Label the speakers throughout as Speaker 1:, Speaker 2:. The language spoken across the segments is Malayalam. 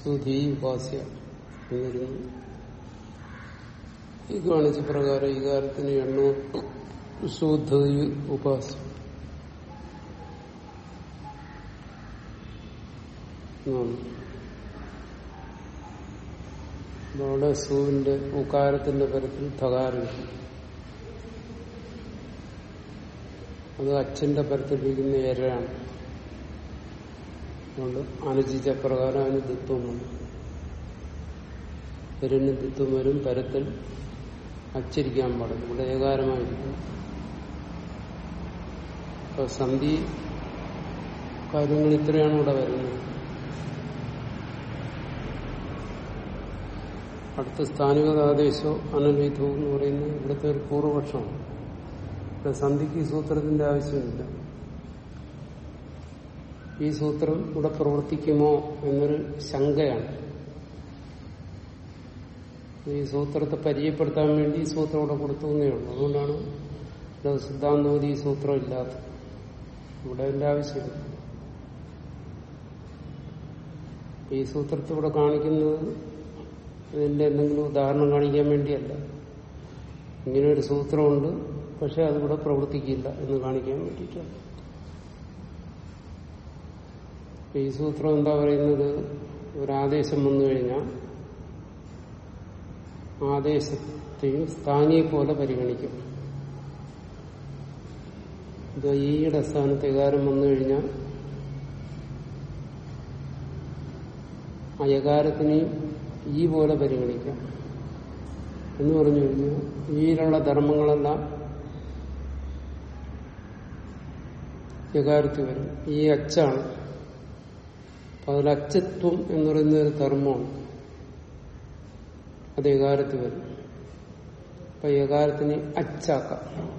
Speaker 1: സ്തുതി ഉപാസ്യ. ഈ കാണിച്ച പ്രകാരം ഈ കാലത്തിന് എണ്ണൂർ ശുദ്ധ ഉപാസ്യം. അവിടെ സൂവിന്റെ ഉകാരത്തിന്റെ പരത്തിൽ ധകാരം. അത് അച്ഛന്റെ പരത്തിലിരിക്കുന്ന എരയാണ്. അതുകൊണ്ട് അനുചിച്ച പ്രകാരം അതിന് ദിത്വം വന്നു. പെരിന് ദിത്വം വരും പരത്തിൽ അച്ചരിക്കാൻ പാടില്ല. ഇവിടെ ഏകാരമായിരിക്കും. അപ്പൊ സന്ധി കാര്യങ്ങൾ ഇത്രയാണ് ഇവിടെ വരുന്നത്. അടുത്ത സ്ഥാനികതാദേശോ അനൽവിധവും എന്ന് പറയുന്നത് ഇവിടുത്തെ ഒരു പൂർവപക്ഷമാണ്. ഇവിടെ സന്ധിക്ക് സൂത്രത്തിന്റെ ആവശ്യമില്ല. ഈ സൂത്രം ഇവിടെ പ്രവർത്തിക്കുമോ എന്നൊരു ശങ്കയാണ്. ഈ സൂത്രത്തെ പരിചയപ്പെടുത്താൻ വേണ്ടി ഈ സൂത്രം ഇവിടെ കൊടുത്തു എന്നേ ഉള്ളൂ. അതുകൊണ്ടാണ് ഇവിടെ സിദ്ധാന്തോതി ഈ സൂത്രം ഇല്ലാത്തത്. ഇവിടെ എന്റെ ആവശ്യമില്ല. ഈ സൂത്രത്തെ ഇവിടെ കാണിക്കുന്നത് ഇതിന്റെ എന്തെങ്കിലും ഉദാഹരണം കാണിക്കാൻ വേണ്ടിയല്ല. ഇങ്ങനെ ഒരു സൂത്രമുണ്ട് പക്ഷെ അതിവിടെ പ്രവർത്തിക്കില്ല എന്ന് കാണിക്കാൻ വേണ്ടിയിട്ടാണ്. ഈ സൂത്രം എന്താ പറയുന്നത്? ഒരാദേശം വന്നു കഴിഞ്ഞാൽ ആദേശത്തെയും സ്ഥാനിയെ പോലെ പരിഗണിക്കും. ഇത് ഈയുടെ സ്ഥാനത്ത് ഏകാരം വന്നു കഴിഞ്ഞാൽ അയകാരത്തിനെയും യകാരത്തിനെയും ഈ പോലെ പരിഗണിക്കാം. എന്ന് പറഞ്ഞു കഴിഞ്ഞാൽ ഈയിലുള്ള ധർമ്മങ്ങളെല്ലാം യകാരത്തിൽ വരും. ഈ അച്ചാണ് അതിൽ അച്ചത്വം എന്ന് പറയുന്ന ഒരു ധർമ്മമാണ്. അത് ഏകാരത്തിൽ വരും. അപ്പൊ ഏകാരത്തിന് അച്ചാക്കാം.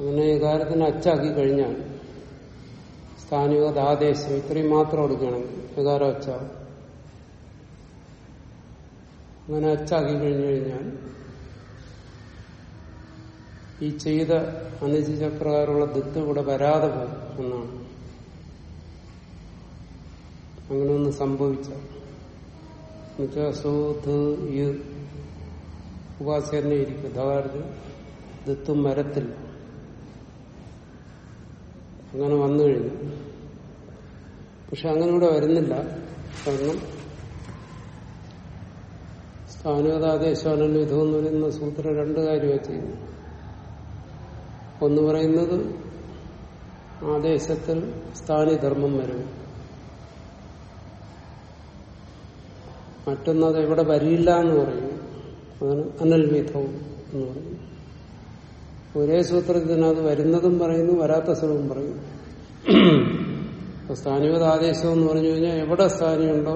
Speaker 1: അങ്ങനെ ഏകാരത്തിന് അച്ചാക്കി കഴിഞ്ഞാൽ സ്ഥാനികത ആദേശം ഇത്രയും മാത്രം എടുക്കുകയാണെങ്കിൽ ഏകാരം അച്ചാവും. അങ്ങനെ അച്ചാക്കി കഴിഞ്ഞു കഴിഞ്ഞാൽ ഈ ചെയ്ത അനുചിത പ്രകാരമുള്ള ദത്ത് ഇവിടെ വരാതെ പോകും എന്നാണ്. അങ്ങനെ ഒന്ന് സംഭവിച്ച ഉപാസന്നെ ഇരിക്കും. ധാരാളം ദത്തും മരത്തിൽ അങ്ങനെ വന്നു കഴിഞ്ഞു. പക്ഷെ അങ്ങനെ ഇവിടെ വരുന്നില്ല. കാരണം സ്ഥാനികതാദേശാനല്ലോ ഇതെന്ന് പറയുന്ന സൂത്രം രണ്ട് കാര്യമാണ് ചെയ്യുന്നു ഒന്ന് പറയുന്നത് ആദേശത്തിൽ സ്ഥാനിധർമ്മം വരും. മറ്റൊന്നത് എവിടെ വരില്ല എന്ന് പറയുന്നു അതാണ് അനൽവിധവും എന്ന് പറയുന്നു ഒരേ സൂത്രത്തിനത് വരുന്നതും പറയുന്നു വരാത്ത സ്ഥലവും പറയുന്നു അപ്പൊ സ്ഥാനികത ആദേശം എന്ന് പറഞ്ഞു കഴിഞ്ഞാൽ എവിടെ സ്ഥാനിയുണ്ടോ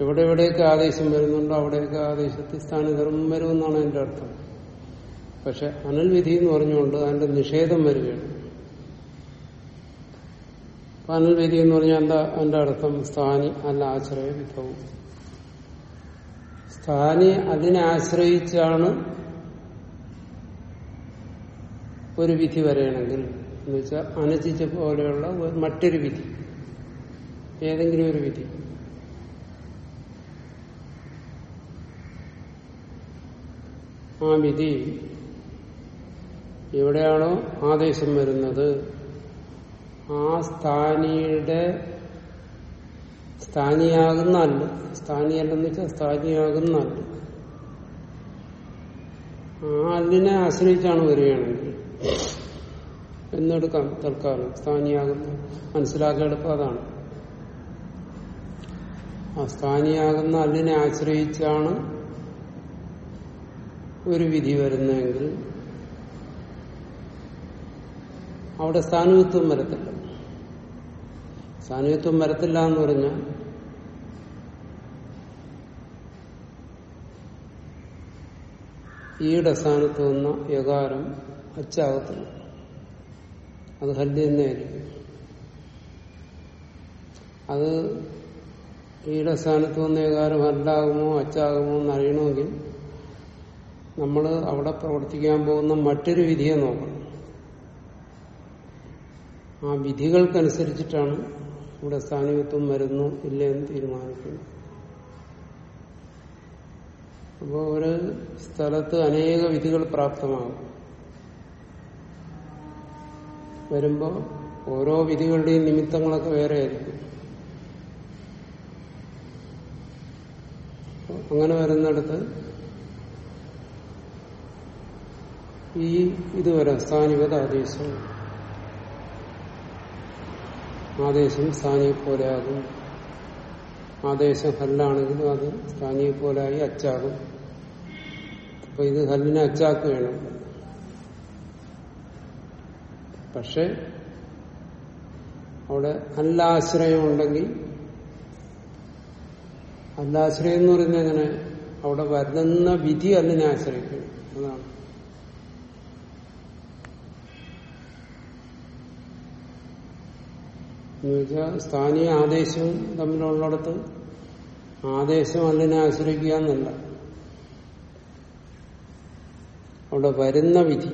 Speaker 1: എവിടെ എവിടെയൊക്കെ ആദേശം വരുന്നുണ്ടോ അവിടെയൊക്കെ ആദേശത്തിൽ സ്ഥാനിധർമ്മം വരുമെന്നാണ് എന്റെ അർത്ഥം. പക്ഷെ അനൽവിധി എന്ന് പറഞ്ഞുകൊണ്ട് അതിന്റെ നിഷേധം വരികയാണ്. അനൽവിധി എന്ന് പറഞ്ഞാൽ എന്താ? അതിന്റെ അർത്ഥം സ്ഥാനി അല്ല ആശ്രയ വിധവും. സ്ഥാനി അതിനെ ആശ്രയിച്ചാണ് ഒരു വിധി വരയണമെങ്കിൽ എന്ന് വെച്ചാൽ അനുചിച്ച പോലെയുള്ള മറ്റൊരു വിധി. ഏതെങ്കിലും ഒരു വിധി. ആ വിധി എവിടെയാണോ ആദേശം വരുന്നത്? ആ സ്ഥാനിയുടെ സ്ഥാനിയാകുന്ന അല്ല സ്ഥാനിയല്ലെന്ന് വെച്ചാൽ സ്ഥാനിയാകുന്ന അല്ല ആ അല്ലിനെ ആശ്രയിച്ചാണ് വരികയാണെങ്കിൽ. എന്നെടുക്കാം തൽക്കാലം. സ്ഥാനിയാകുന്ന മനസ്സിലാക്കാൻ എളുപ്പം അതാണ്. ആ സ്ഥാനിയാകുന്ന അല്ലിനെ ആശ്രയിച്ചാണ് ഒരു വിധി വരുന്നതെങ്കിൽ അവിടെ സ്ഥാനവിത്വം വരത്തില്ല. സ്ഥാനവിത്വം വരത്തില്ല എന്ന് പറഞ്ഞാൽ ഈയുടെ സ്ഥാനത്ത് വന്ന യകാരം അച്ചാകത്തില്ല അത് ഹല്ല് തന്നെയായിരിക്കും അത് ഈയുടെ സ്ഥാനത്ത് വന്ന യകാരം ഹല്ലാകുമോ അച്ചാകുമോ എന്ന് അറിയണമെങ്കിൽ നമ്മൾ അവിടെ പ്രവർത്തിക്കാൻ പോകുന്ന മറ്റൊരു വിധിയെ നോക്കണം. ആ വിധികൾക്കനുസരിച്ചിട്ടാണ് ഇവിടെ സ്ഥാനികത്വം വരുന്നു ഇല്ല എന്ന് തീരുമാനിക്കുന്നത്. അപ്പോൾ ഒരു സ്ഥലത്ത് അനേക വിധികൾ പ്രാപ്തമാകും. വരുമ്പോൾ ഓരോ വിധികളുടെയും നിമിത്തങ്ങളൊക്കെ വേറെ ആയിരിക്കും അങ്ങനെ വരുന്നിടത്ത് ഈ ഇത് വരാം സ്ഥാനികത ആദേശം ആദേശം സ്ഥാനിയെ പോലെയാകും ആദേശം ഹല്ലാണെങ്കിലും അത് സ്ഥാനിയെ പോലായി അച്ചാകും. അപ്പൊ ഇത് ഹല്ലിനെ അച്ചാക്കുകയാണ്. പക്ഷെ അവിടെ അല്ലാശ്രയം ഉണ്ടെങ്കിൽ അല്ലാശ്രയം എന്ന് പറയുന്നത് എങ്ങനെ? അവിടെ വരുന്ന വിധി അല്ലിനെ ആശ്രയിക്കണം അതാണ്. എന്നുവെച്ചാൽ സ്ഥാനീയ ആദേശവും തമ്മിലുള്ളിടത്ത് ആദേശം അല്ലിനെ ആശ്രയിക്കുക എന്നല്ല. അവിടെ വരുന്ന വിധി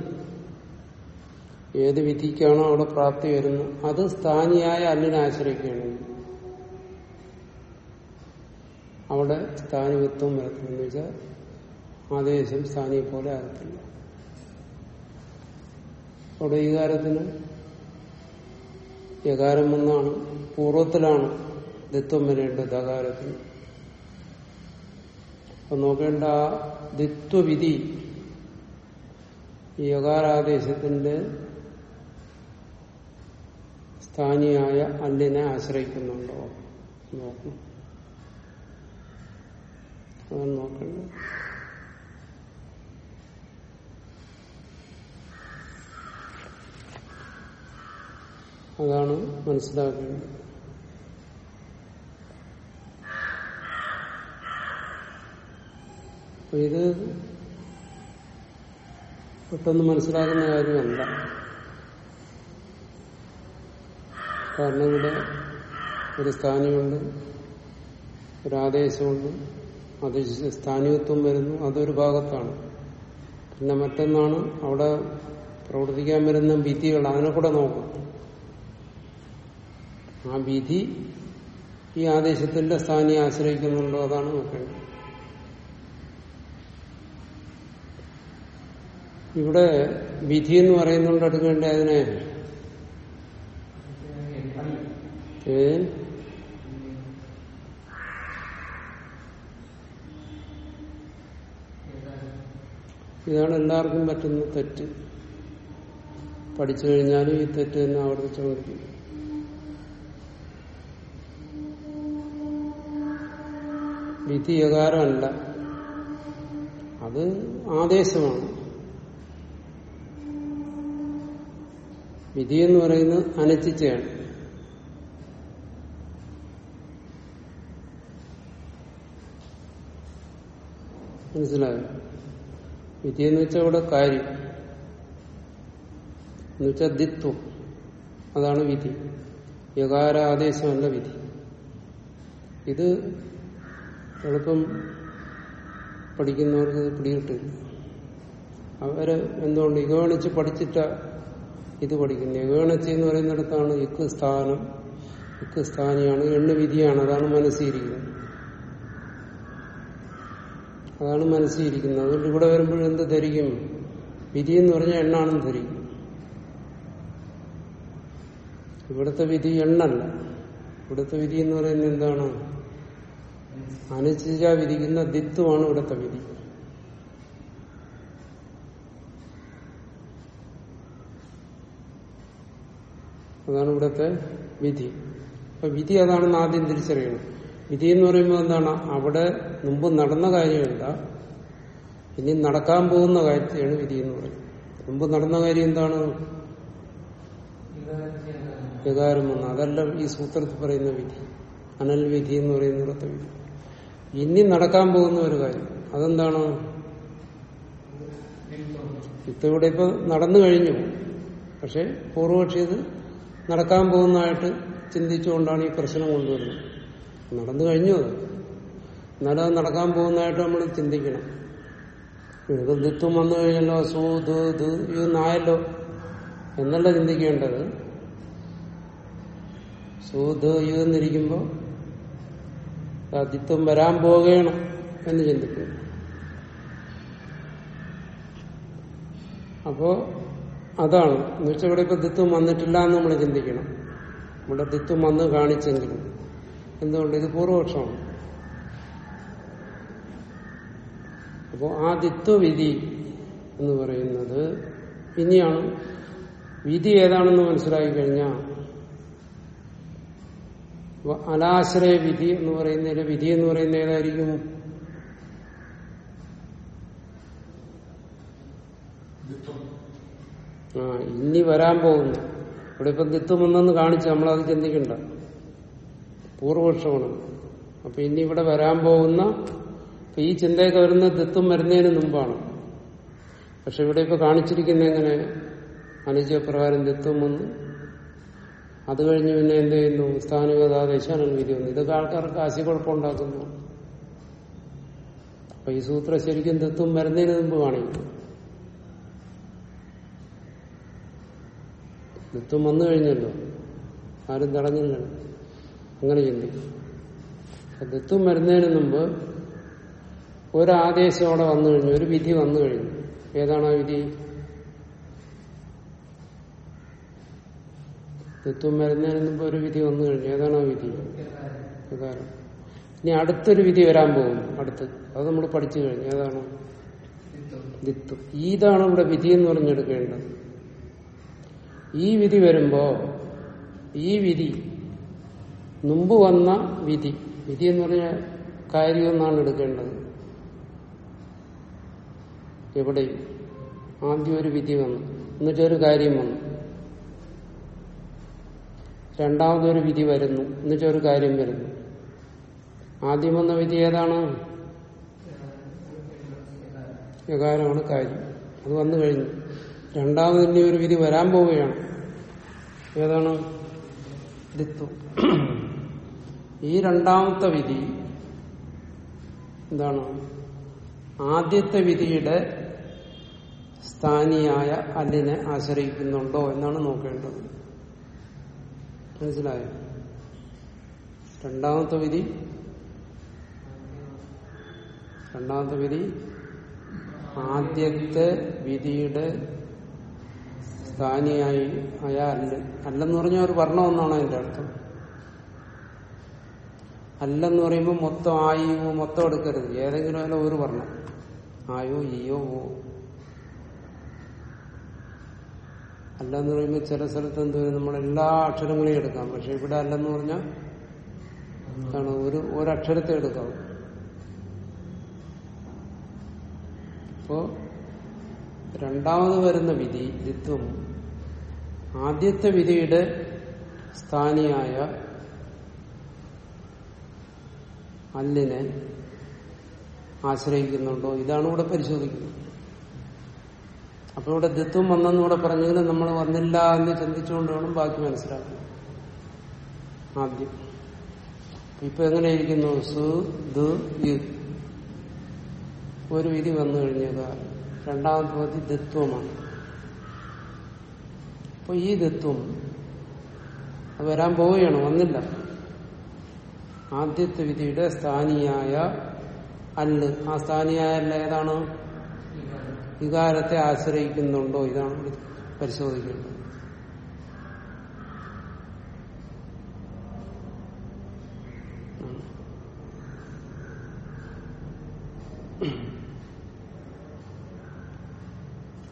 Speaker 1: ഏത് വിധിക്കാണോ അവിടെ പ്രാപ്തി വരുന്നത് അത് സ്ഥാനിയായ അല്ലിനെ ആശ്രയിക്കുകയാണ്. അവിടെ സ്ഥാനികത്വം വരത്തില്ലെന്ന് വെച്ചാൽ ആദേശം സ്ഥാനിയെ പോലെ ആകത്തില്ല. അവിടെ ഈ കാലത്തിന് യകാരം ഒന്നാണ് പൂർവത്തിലാണ് ദിത്വം വരേണ്ടത് അകാരത്തിന് അപ്പൊ നോക്കേണ്ട ആ ദിത്വവിധി ഈ യകാരാദേശത്തിന്റെ സ്ഥാനിയായ അല്ലിനെ ആശ്രയിക്കുന്നുണ്ടോ? നോക്കണം. അതാണ് നോക്കേണ്ടത് അതാണ് മനസ്സിലാക്കേണ്ടത്. ഇത് പെട്ടെന്ന് മനസ്സിലാക്കുന്ന കാര്യമല്ല. കാരണം ഇവിടെ ഒരു സ്ഥാനമുണ്ട് ഒരു ആദേശമുണ്ട് അത് സ്ഥാനികത്വം വരുന്നു അതൊരു ഭാഗത്താണ്. പിന്നെ മറ്റൊന്നാണ് അവിടെ പ്രവർത്തിക്കാൻ വരുന്ന വിധികൾ അതിനെ കൂടെ നോക്കും. ആ വിധി ഈ ആദേശത്തിന്റെ സ്ഥാനിയെ ആശ്രയിക്കുന്നുണ്ടോ അതാണ് നോക്കേണ്ടത്. ഇവിടെ വിധി എന്ന് പറയുന്നുണ്ട് എടുക്കേണ്ട അതിനെ ഇതാണ് എല്ലാവർക്കും പറ്റുന്ന തെറ്റ്. പഠിച്ചു കഴിഞ്ഞാലും ഈ തെറ്റ് തന്നെ ആവർത്തിച്ചുകൊണ്ടിരിക്കും. വിധി യകാരമല്ല അത് ആദേശമാണ്. വിധി എന്ന് പറയുന്നത് അനച്ചിച്ചയാണ് മനസ്സിലായോ? വിധി എന്ന് വെച്ചാൽ അവിടെ കാര്യം. എന്ന് വെച്ചാൽ ദിത്വം. അതാണ് വിധി. യകാര ആദേശമല്ല വിധി. ഇത് എളുപ്പം പഠിക്കുന്നവർക്ക് ഇത് പിടികിട്ടില്ല. അവർ എന്തുകൊണ്ട് ഇകവണിച്ച് പഠിച്ചിട്ട ഇത് പഠിക്കുന്നത് ഇകവണിച്ച് എന്ന് പറയുന്നിടത്താണ് ഇക്ക് സ്ഥാനം. ഇക്ക് സ്ഥാനിയാണ് എണ്ണു വിധിയാണ് അതാണ് മനസ്സിരിക്കുന്നത് അതാണ് മനസ്സിരിക്കുന്നത് അതുകൊണ്ട് ഇവിടെ വരുമ്പോഴും എന്ത് ധരിക്കും? വിധി എന്ന് പറഞ്ഞാൽ എണ്ണാണെന്ന് ധരിക്കും. ഇവിടുത്തെ വിധി എണ്ണല്ല. ഇവിടുത്തെ വിധി എന്ന് പറയുന്നത് എന്താണ്? അനുചിത വിരിക്കുന്ന ദിത്വമാണ് ഇവിടുത്തെ വിധി. അതാണ് ഇവിടുത്തെ വിധി. അപ്പൊ വിധി അതാണെന്ന് ആദ്യം തിരിച്ചറിയണം. വിധി എന്ന് പറയുമ്പോൾ എന്താണ്? അവിടെ മുമ്പ് നടന്ന കാര്യമല്ല ഇനി നടക്കാൻ പോകുന്ന കാര്യത്തെയാണ് വിധി എന്ന് പറയുന്നത്. മുമ്പ് നടന്ന കാര്യം എന്താണ്? വികാരം വന്നു. അതല്ല ഈ സൂത്രത്തിൽ പറയുന്ന വിധി. അനൽ വിധി എന്ന് പറയുന്നിടത്തെ വിധി. ഇനി നടക്കാൻ പോകുന്ന ഒരു കാര്യം. അതെന്താണ്? ഇത്തവിടെ ഇപ്പൊ നടന്നു കഴിഞ്ഞു. പക്ഷെ പൂർവപക്ഷി ഇത് നടക്കാൻ പോകുന്നതായിട്ട് ചിന്തിച്ചുകൊണ്ടാണ് ഈ പ്രശ്നം കൊണ്ടുവരുന്നത്. നടന്നു കഴിഞ്ഞു അത്. എന്നാലും അത് നടക്കാൻ പോകുന്നതായിട്ട് നമ്മൾ ചിന്തിക്കണം. ഇത് ദിത്വം വന്നു കഴിഞ്ഞല്ലോ സൂ ദു ദു ഇതൊന്നായല്ലോ എന്നല്ല ചിന്തിക്കേണ്ടത്. സൂത് എന്നിരിക്കുമ്പോ ദിത്വം വരാൻ പോകണം എന്ന് ചിന്തിക്കും അപ്പോ അതാണ്. എന്നുവെച്ചാൽ ഇവിടെ ഇപ്പൊ ദിത്വം വന്നിട്ടില്ല എന്ന് നമ്മൾ ചിന്തിക്കണം. ഇവിടെ ദിത്വം വന്ന് കാണിച്ചെങ്കിലും. എന്തുകൊണ്ട്? ഇത് പൂർവപക്ഷമാണ്. അപ്പോൾ ആ ദിത്വവിധി എന്ന് പറയുന്നത് ഇനിയാണ്. വിധി ഏതാണെന്ന് മനസ്സിലാക്കി കഴിഞ്ഞാൽ അനാശ്രയ വിധി എന്ന് പറയുന്നതിന്റെ വിധി എന്ന് പറയുന്ന ഏതായിരിക്കും? ആ ഇനി വരാൻ പോകുന്നു. ഇവിടെ ഇപ്പം ദിത്വം വന്നെന്ന് കാണിച്ച് നമ്മളത് ചിന്തിക്കണ്ട. പൂർവപക്ഷമാണ്. അപ്പൊ ഇനി ഇവിടെ വരാൻ പോകുന്ന ഈ ചിന്തയൊക്കെ വരുന്ന ദിത്വം വരുന്നതിന് മുമ്പാണ്. പക്ഷെ ഇവിടെ ഇപ്പൊ കാണിച്ചിരിക്കുന്ന എങ്ങനെ? അനുജപ്രകാരം ദിത്വം വന്നു അത് കഴിഞ്ഞ് പിന്നെ എന്ത് ചെയ്യുന്നു? സ്ഥാനികത ദശാനൽ വിധി വന്നു. ഇതൊക്കെ ആൾക്കാർക്ക് ആശയക്കുഴപ്പമുണ്ടാക്കുന്നു. അപ്പൊ ഈ സൂത്രം ശരിക്കും തെത്തും വരുന്നതിന് മുമ്പ് കാണിക്കും ദിത്വം വന്നു കഴിഞ്ഞല്ലോ. ആരും തടഞ്ഞില്ല. അങ്ങനെ ചിന്തിക്കും. ദിത്വം വരുന്നതിന് മുമ്പ് ഒരാദേശം അവിടെ വന്നു കഴിഞ്ഞു. ഒരു വിധി വന്നു കഴിഞ്ഞു. ഏതാണ് ആ വിധി? തത്വം വരുന്നതിന് മുമ്പ് ഒരു വിധി വന്നു കഴിഞ്ഞു. ഏതാണ് ആ വിധി ഇനി അടുത്തൊരു വിധി വരാൻ പോകും. അടുത്ത്. അത് നമ്മൾ പഠിച്ചു കഴിഞ്ഞു. ഏതാണ്? ഇതാണ് ഇവിടെ വിധി എന്ന് പറഞ്ഞെടുക്കേണ്ടത്. ഈ വിധി വരുമ്പോ ഈ വിധി മുമ്പ് വന്ന വിധി. വിധി എന്ന് പറഞ്ഞ കാര്യം എന്നാണ് എടുക്കേണ്ടത്. എവിടെയും. ആദ്യം ഒരു വിധി വന്നു. എന്നിട്ടൊരു കാര്യം വന്നു. രണ്ടാമതൊരു വിധി വരുന്നു. എന്നുവെച്ചാൽ ഒരു കാര്യം വരുന്നു. ആദ്യം വന്ന വിധി ഏതാണ്? വികാരമാണ് കാര്യം. അത് വന്നു കഴിഞ്ഞു. രണ്ടാമത് ഇനി ഒരു വിധി വരാൻ പോവുകയാണ്. ഏതാണ്? ദിത്വം ഈ രണ്ടാമത്തെ വിധി എന്താണ്? ആദ്യത്തെ വിധിയുടെ സ്ഥാനിയായ അല്ലിനെ ആശ്രയിക്കുന്നുണ്ടോ എന്നാണ് നോക്കേണ്ടത്. മനസ്സിലായോ? രണ്ടാമത്തെ വിധി? രണ്ടാമത്തെ വിധി ആദ്യത്തെ വിധിയുടെ സ്ഥാനിയായി അയാ അല്ല അല്ലെന്ന് പറഞ്ഞാൽ ഒരു വർണം എന്നാണ് അതിന്റെ അർത്ഥം. അല്ലെന്ന് പറയുമ്പോൾ മൊത്തം ആയുവോ മൊത്തം എടുക്കരുത്. ഏതെങ്കിലും അല്ല ഒരു വർണം. ആയോ ഈയോ ഓ അല്ലെന്ന് പറയുമ്പോൾ ചില സ്ഥലത്ത് എന്ത് വരും? നമ്മൾ എല്ലാ അക്ഷരങ്ങളെയും എടുക്കാം. പക്ഷെ ഇവിടെ അല്ലെന്ന് പറഞ്ഞാൽ എന്താണ്? ഒരു ഒരക്ഷരത്തെ എടുക്കാം. അപ്പോ രണ്ടാമത് വരുന്ന വിധി ദിത്വം ആദ്യത്തെ വിധിയുടെ സ്ഥാനിയായ അല്ലിനെ ആശ്രയിക്കുന്നുണ്ടോ? ഇതാണ് ഇവിടെ പരിശോധിക്കുന്നത്. അപ്പൊ ഇവിടെ ദ്വിത്വം വന്നെന്ന് ഇവിടെ പറഞ്ഞെങ്കിലും നമ്മൾ വന്നില്ല എന്ന് ചിന്തിച്ചുകൊണ്ട് വേണം ബാക്കി മനസ്സിലാക്കുന്നത് ആദ്യം. ഇപ്പൊ എങ്ങനെയിരിക്കുന്നു? സു ദു യു. ഒരു വിധി വന്നു കഴിഞ്ഞത്. രണ്ടാമത്തെ പതി ദ്വിത്വമാണ് അപ്പൊ ഈ ദ്വിത്വം അത് വരാൻ പോവുകയാണ് വന്നില്ല. ആദ്യത്തെ വിധിയുടെ സ്ഥാനിയായ അല്ല്. ആ സ്ഥാനിയായ അല്ല ഏതാണ്? വികാരത്തെ ആശ്രയിക്കുന്നുണ്ടോ? ഇതാണ് പരിശോധിക്കേണ്ടത്.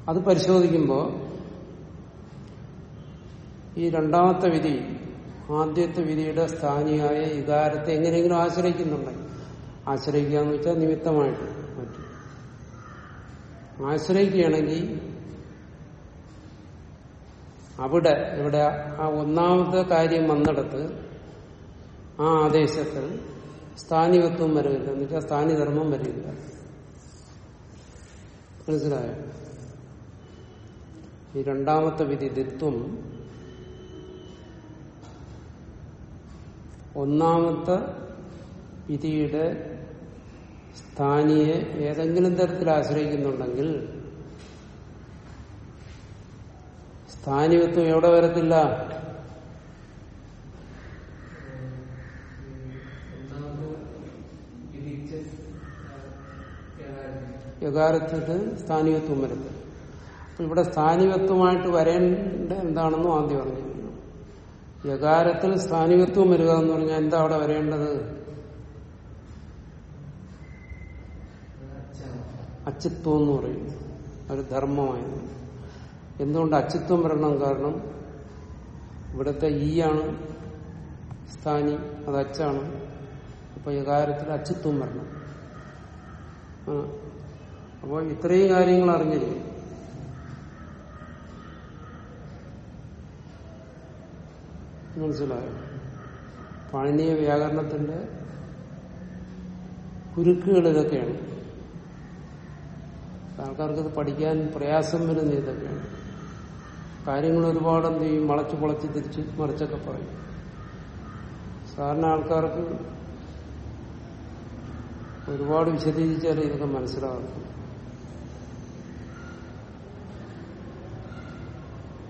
Speaker 1: അത് പരിശോധിക്കുമ്പോൾ ഈ രണ്ടാമത്തെ വിധി ആദ്യത്തെ വിധിയുടെ സ്ഥാനിയായ വികാരത്തെ എങ്ങനെയെങ്കിലും ആശ്രയിക്കുന്നുണ്ടെങ്കിൽ ആശ്രയിക്കുക എന്ന് വെച്ചാൽ നിമിത്തമായിട്ട്. ആശ്രയിക്കുകയാണെങ്കിൽ അവിടെ ഇവിടെ ആ ഒന്നാമത്തെ കാര്യം വന്നിടത്ത് ആ ആദേശത്തിൽ സ്ഥാനികത്വം വരില്ല എന്ന് വെച്ചാൽ സ്ഥാനിധർമ്മം വരില്ല മനസ്സിലായോ? ഈ രണ്ടാമത്തെ വിധി ദിത്വം ഒന്നാമത്തെ വിധിയുടെ താനിയെ ഏതെങ്കിലും തരത്തിൽ ആശ്രയിക്കുന്നുണ്ടെങ്കിൽ സ്ഥാനികത്വം എവിടെ വരത്തില്ല? യകാരത്തിന് സ്ഥാനീയത്വം വരത്തില്ല. അപ്പൊ ഇവിടെ സ്ഥാനീയത്വമായിട്ട് വരേണ്ട എന്താണെന്നും ആദ്യം പറഞ്ഞു യകാരത്തിൽ സ്ഥാനീയത്വം വരിക എന്ന് പറഞ്ഞാൽ എന്താ അവിടെ വരേണ്ടത്? അച്ചിത്വം എന്ന് പറയും ഒരു ധർമ്മമായിരുന്നു എന്തുകൊണ്ട് അച്ചിത്വം വരണം കാരണം ഇവിടുത്തെ ഈ ആണ് സ്ഥാനി അത് അച്ചാണ് അപ്പൊ യകാരത്തിൽ അച്ചിത്വം വരണം. അപ്പോൾ അപ്പൊ ഇത്രയും കാര്യങ്ങൾ അറിഞ്ഞില്ലേ? മനസ്സിലായോ? പാണിനീയ വ്യാകരണത്തിന്റെ കുരുക്കുകൾ ഇതൊക്കെയാണ് ആൾക്കാർക്ക് പഠിക്കാൻ പ്രയാസം വരുന്ന ഇതൊക്കെയാണ്. കാര്യങ്ങൾ ഒരുപാട് എന്ത് ചെയ്യും? വളച്ചു പൊളച്ച് തിരിച്ച് മറിച്ചൊക്കെ പറയും. സാധാരണ ആൾക്കാർക്ക് ഒരുപാട് വിശദീകരിച്ചാലേ ഇതൊക്കെ മനസ്സിലാകും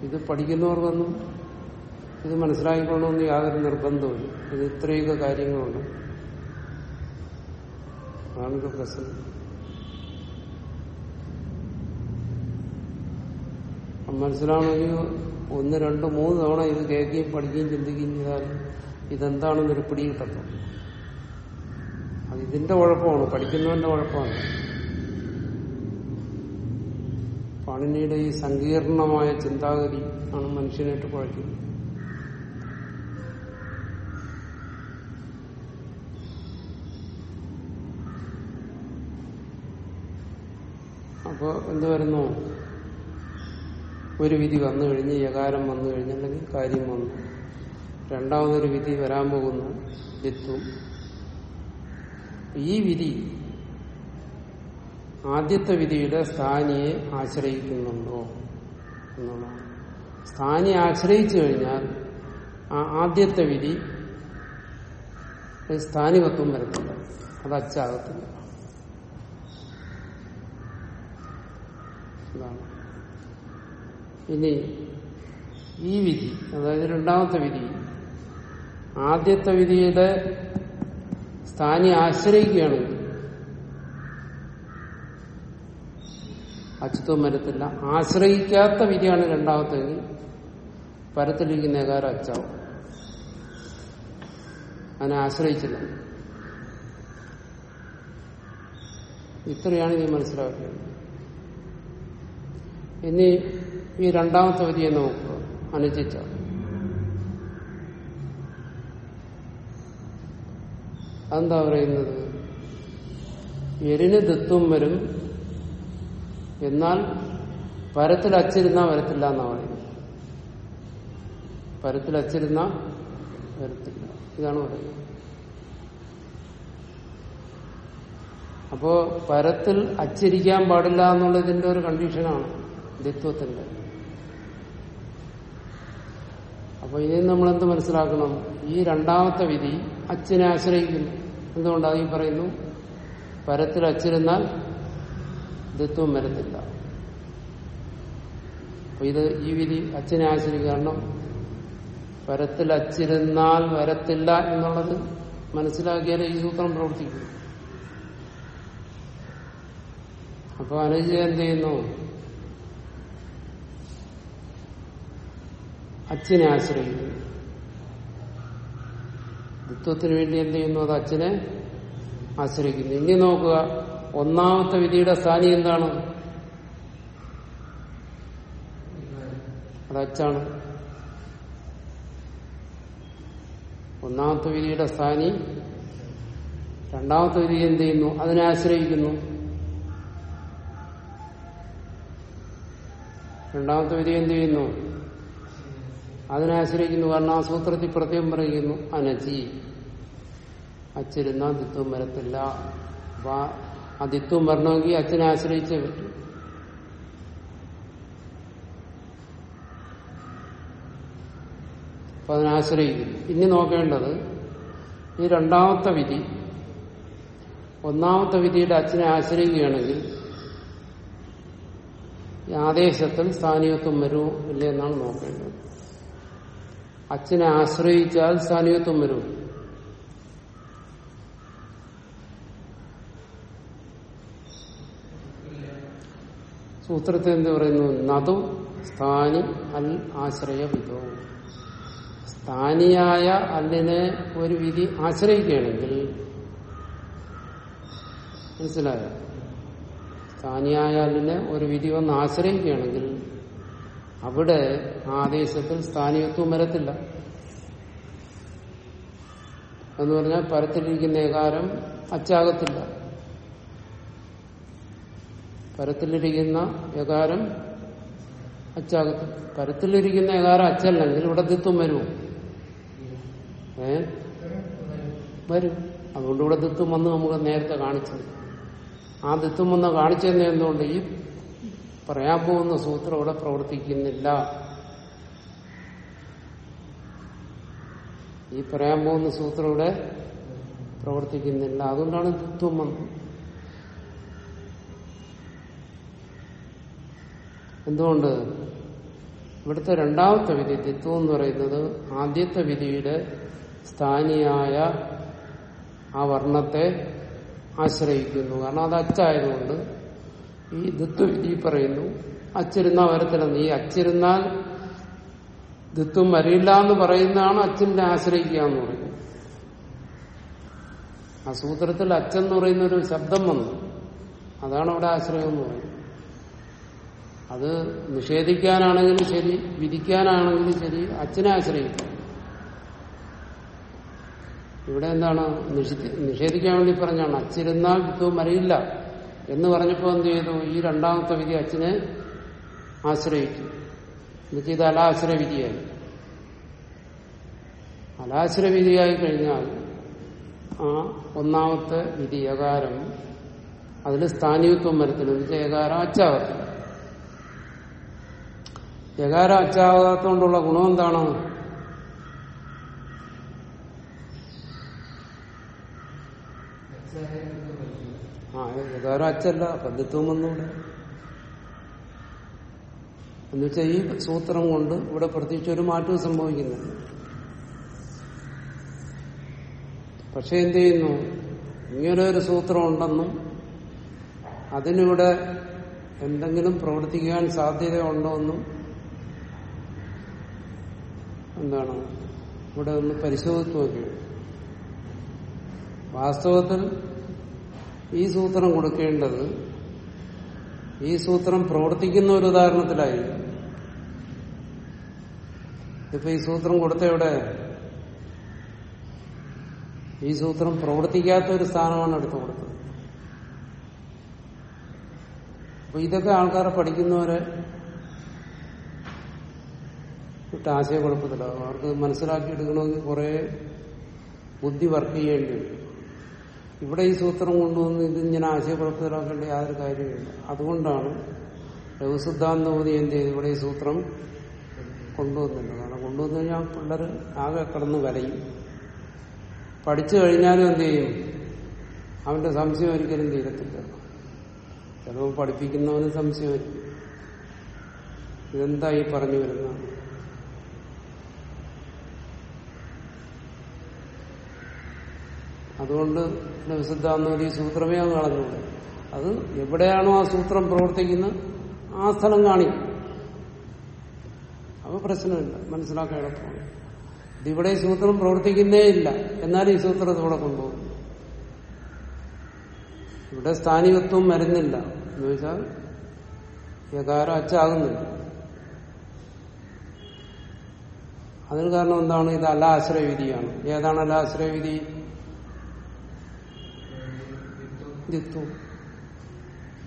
Speaker 1: ഇത് പഠിക്കുന്നവർക്കൊന്നും ഇത് മനസ്സിലാക്കിക്കൊള്ളണമെന്ന് യാതൊരു നിർബന്ധമില്ല ഇത് ഇത്രയൊക്കെ കാര്യങ്ങളുണ്ട്. ആണൊരു പ്രശ്നം. അത് മനസ്സിലാവണമെങ്കിൽ ഒന്ന് രണ്ട് മൂന്ന് തവണ ഇത് കേൾക്കുകയും പഠിക്കുകയും ചിന്തിക്കുകയും ചെയ്താൽ ഇതെന്താണെന്നൊരു പിടി കിട്ടത്തു അത് ഇതിന്റെ കുഴപ്പമാണ്. പഠിക്കുന്നവന്റെ കുഴപ്പമാണ്. പാണിനിയുടെ ഈ സങ്കീർണമായ ചിന്താഗതി ആണ് മനുഷ്യനായിട്ട് കുഴക്കുന്നത് അപ്പോ എന്ത് വരുന്നു? ഒരു വിധി വന്നു കഴിഞ്ഞ് യകാരം വന്നു കഴിഞ്ഞിട്ടുണ്ടെങ്കിൽ കാര്യം വന്നു. രണ്ടാമതൊരു വിധി വരാൻ പോകുന്നു ജിത്വം ഈ വിധി ആദ്യത്തെ വിധിയുടെ സ്ഥാനിയെ ആശ്രയിക്കുന്നുണ്ടോ എന്നുള്ളതാണ്. സ്ഥാനിയെ ആശ്രയിച്ചു കഴിഞ്ഞാൽ ആ ആദ്യത്തെ വിധി സ്ഥാനികത്വം വരത്തില്ല അത് അച്ചാകത്തില്ല ഇനി ഈ വിധി അതായത് രണ്ടാമത്തെ വിധി ആദ്യത്തെ വിധിയുടെ സ്ഥാനി ആശ്രയിക്കുകയാണ്. അച്ഛത്വം വരത്തില്ല. ആശ്രയിക്കാത്ത വിധിയാണ് രണ്ടാമത്തേത് പരത്തിലിരിക്കുന്ന ഏകാരം അച്ചാവും അതിനെ ആശ്രയിച്ചില്ല. ഇത്രയാണ് നീ മനസ്സിലാക്കേണ്ടത്. ഇനി ഈ രണ്ടാമത്തെ വരിയെ നോക്കുക അനുചിച്ച. അതെന്താ പറയുന്നത്? എരിന് ദത്വം വരും. എന്നാൽ പരത്തിൽ അച്ചിരുന്നാ വരത്തില്ല എന്നാ പറയുന്നത്. പരത്തിൽ അച്ചിരുന്നാ വരത്തില്ല. ഇതാണ് പറയുന്നത്. അപ്പോ പരത്തിൽ അച്ചിരിക്കാൻ പാടില്ല എന്നുള്ളതിന്റെ ഒരു കണ്ടീഷനാണ് ദിത്വത്തിന്റെ അപ്പൊ ഇനി നമ്മൾ എന്ത് മനസ്സിലാക്കണം? ഈ രണ്ടാമത്തെ വിധി അച്ഛനെ ആശ്രയിക്കുന്നു. എന്തുകൊണ്ടാണ് ഈ പറയുന്നു പരത്തിൽ അച്ചിരുന്നാൽ ദിത്വം വരത്തില്ല. അപ്പൊ ഇത് ഈ വിധി അച്ഛനെ ആശ്രയിക്കും കാരണം പരത്തിൽ അച്ചിരുന്നാൽ വരത്തില്ല എന്നുള്ളത് മനസ്സിലാക്കിയാലേ ഈ സൂത്രം പ്രവർത്തിക്കും. അപ്പൊ അനുജ എന്ത് ചെയ്യുന്നു? അച്ഛനെ ആശ്രയിക്കുന്നു. ദിത്വത്തിന് വേണ്ടി എന്ത് ചെയ്യുന്നു? അത് അച്ഛനെ ആശ്രയിക്കുന്നു. ഇനി നോക്കുക. ഒന്നാമത്തെ വിധിയുടെ സ്ഥാനി എന്താണ്? അത് അച്ഛാണ്. ഒന്നാമത്തെ വിധിയുടെ സ്ഥാനി രണ്ടാമത്തെ വിധി എന്ത് ചെയ്യുന്നു? അതിനെ ആശ്രയിക്കുന്നു. രണ്ടാമത്തെ വിധി എന്ത് ചെയ്യുന്നു? അതിനെ ആശ്രയിക്കുന്നു. കാരണം ആ സൂത്രത്തിൽ പ്രത്യേകം പറയുന്നു അനജി. അച്ചിരുന്ന ദിത്വം വരത്തില്ല. അപ്പൊ ആ ദിത്വം വരണമെങ്കിൽ അച്ഛനെ ആശ്രയിച്ചേ പറ്റൂ. അപ്പൊ അതിനാശ്രയിക്കുന്നു ഇനി നോക്കേണ്ടത് ഈ രണ്ടാമത്തെ വിധി ഒന്നാമത്തെ വിധിയുടെ അച്ഛനെ ആശ്രയിക്കുകയാണെങ്കിൽ ആദേശത്തിൽ സ്ഥാനീയത്വം വരുമോ ഇല്ല എന്നാണ് നോക്കേണ്ടത്. അച്ഛനെ ആശ്രയിച്ചാൽ സ്ഥാനീയത്വം വരും. സൂത്രത്തെ എന്ത് പറയുന്നു? നതു സ്ഥാനി അൽ ആശ്രയ വിധോ സ്ഥാനിയായ അല്ലിനെ ഒരു വിധി ആശ്രയിക്കുകയാണെങ്കിൽ മനസ്സിലായോ? സ്ഥാനിയായ അല്ലിനെ ഒരു വിധി വന്ന് ആശ്രയിക്കുകയാണെങ്കിൽ അവിടെ ആദേശത്തിൽ സ്ഥാനീയത്വം വരത്തില്ല. എന്ന് പറഞ്ഞാൽ പരത്തിലിരിക്കുന്ന ഏകാരം അച്ചാകത്തില്ല. പരത്തിലിരിക്കുന്ന ഏകാരം അച്ചാകത്തിൽ പരത്തിലിരിക്കുന്ന ഏകാരം അച്ചല്ലെങ്കിൽ ഇവിടെ ദിത്വം വരുമോ? ഏ? വരും. അതുകൊണ്ട് ഇവിടെ ദിത്വം വന്ന് നമുക്ക് നേരത്തെ കാണിച്ചത്. ആ ദിത്വം വന്ന് കാണിച്ചതെന്ന് എന്തുകൊണ്ട്? ഈ പറയാൻ പോകുന്ന സൂത്രം ഇവിടെ പ്രവർത്തിക്കുന്നില്ല. ഈ പറയാൻ പോകുന്ന സൂത്രം ഇവിടെ പ്രവർത്തിക്കുന്നില്ല. അതുകൊണ്ടാണ് ദിത്വം വന്നത്. എന്തുകൊണ്ട്? ഇവിടുത്തെ രണ്ടാമത്തെ വിധി ദിത്വം എന്ന് പറയുന്നത് ആദ്യത്തെ വിധിയുടെ സ്ഥാനിയായ ആ വർണത്തെ ആശ്രയിക്കുന്നു. കാരണം അത് അച്ചായതുകൊണ്ട് ഈ ഈ പറയുന്നു അച്ചിരുന്ന വരത്തില്ലെന്ന് ഈ അച്ചിരുന്നാൽ ദിത്വം വരില്ല എന്ന് പറയുന്നതാണ് അച്ഛനെ ആശ്രയിക്കുക എന്ന് പറയുന്നത്. ആ സൂത്രത്തിൽ അച്ഛൻ പറയുന്ന ഒരു ശബ്ദം വന്നു. അതാണ് അവിടെ ആശ്രയം എന്ന് പറയുന്നത്. അത് നിഷേധിക്കാനാണെങ്കിലും ശരി വിധിക്കാനാണെങ്കിലും ശരി അച്ഛനെ ആശ്രയിക്കും. ഇവിടെ എന്താണ് നിഷേധിക്കാൻ വേണ്ടി പറഞ്ഞാണ് അച്ചിരുന്നാൽ വിത്വം വരയില്ല എന്ന് പറഞ്ഞപ്പോൾ എന്ത് ചെയ്തു? ഈ രണ്ടാമത്തെ വിധി അച്ഛനെ ആശ്രയിക്കും. എന്നുവെച്ചാൽ ഇത് അലാശ്ര വിധിയായി. അലാശ്ര വിധിയായി കഴിഞ്ഞാൽ ആ ഒന്നാമത്തെ വിധി ഏകാരം അതിൽ സ്ഥാനീയത്വം വരത്തില്ല. എന്ന് ഏകാരം അച്ചാകത്തില്ല ഏകാരം അച്ചാകാത്തോണ്ടുള്ള ഗുണം എന്താണ് ആ അച്ഛല്ല ബന്ധുത്വം വന്നൂടെ. എന്നുവെച്ചാൽ ഈ സൂത്രം കൊണ്ട് ഇവിടെ പ്രത്യേകിച്ച് ഒരു മാറ്റവും സംഭവിക്കുന്നില്ല. പക്ഷെ എന്ത് ചെയ്യുന്നു? ഇങ്ങനെ ഒരു സൂത്രം ഉണ്ടെന്നും അതിനിവിടെ എന്തെങ്കിലും പ്രവർത്തിക്കാൻ സാധ്യതയുണ്ടോ എന്നും എന്താണ്? ഇവിടെ ഒന്ന് പരിശോധിച്ചു നോക്കിയത് വാസ്തവത്തിൽ ഈ സൂത്രം കൊടുക്കേണ്ടത് ഈ സൂത്രം പ്രവർത്തിക്കുന്ന ഒരു ഉദാഹരണത്തിലായിരിക്കും. ഇപ്പൊ ഈ സൂത്രം കൊടുത്ത എവിടെ? ഈ സൂത്രം പ്രവർത്തിക്കാത്ത ഒരു സ്ഥാനമാണ് എടുത്തു കൊടുത്തത്. അപ്പൊ ഇതൊക്കെ ആൾക്കാരെ പഠിക്കുന്നവരെ ഇട്ട് ആശയക്കുഴപ്പത്തിലാകും അവർക്ക് മനസ്സിലാക്കിയെടുക്കണമെങ്കിൽ കുറെ ബുദ്ധി വർക്ക് ചെയ്യേണ്ടി വരും. ഇവിടെ ഈ സൂത്രം കൊണ്ടുവന്ന് ഇതിങ്ങനെ ആശയക്കുഴപ്പത്തിലാക്കേണ്ട യാതൊരു കാര്യമില്ല അതുകൊണ്ടാണ് രഘുസിദ്ധാന്തപതി എന്ത് ചെയ്തു ഇവിടെ ഈ സൂത്രം കൊണ്ടുവന്നില്ല കാരണം കൊണ്ടുവന്നു കഴിഞ്ഞാൽ പിള്ളേർ ആകെ കിടന്ന് വരയും പഠിച്ചു കഴിഞ്ഞാലും എന്ത് ചെയ്യും? അവന്റെ സംശയം ഒരിക്കലും തീരത്തില്ല. ചിലപ്പോൾ പഠിപ്പിക്കുന്നവന് സംശയം ഇതെന്തായി പറഞ്ഞു വരുന്നത്? അതുകൊണ്ട് വിശുദ്ധാന്തം ഈ സൂത്രമേ അത് കളഞ്ഞുകൂടെ അത് എവിടെയാണോ ആ സൂത്രം പ്രവർത്തിക്കുന്നത് ആ സ്ഥലം കാണിക്കും. അപ്പൊ പ്രശ്നമില്ല. മനസ്സിലാക്കാൻ എളുപ്പമാണ്. ഇതിവിടെ ഈ സൂത്രം പ്രവർത്തിക്കുന്നേ ഇല്ല. എന്നാലും ഈ സൂത്രം ഇതോടെ കൊണ്ടുപോകും. ഇവിടെ സ്ഥാനികത്വം വരുന്നില്ല. എന്ന് വെച്ചാൽ യകാരം അച്ചാകുന്നില്ല. അതിന് കാരണം എന്താണ്? ഇത് അലാശ്രയവിധിയാണ്. ഏതാണ് അലാശ്രയ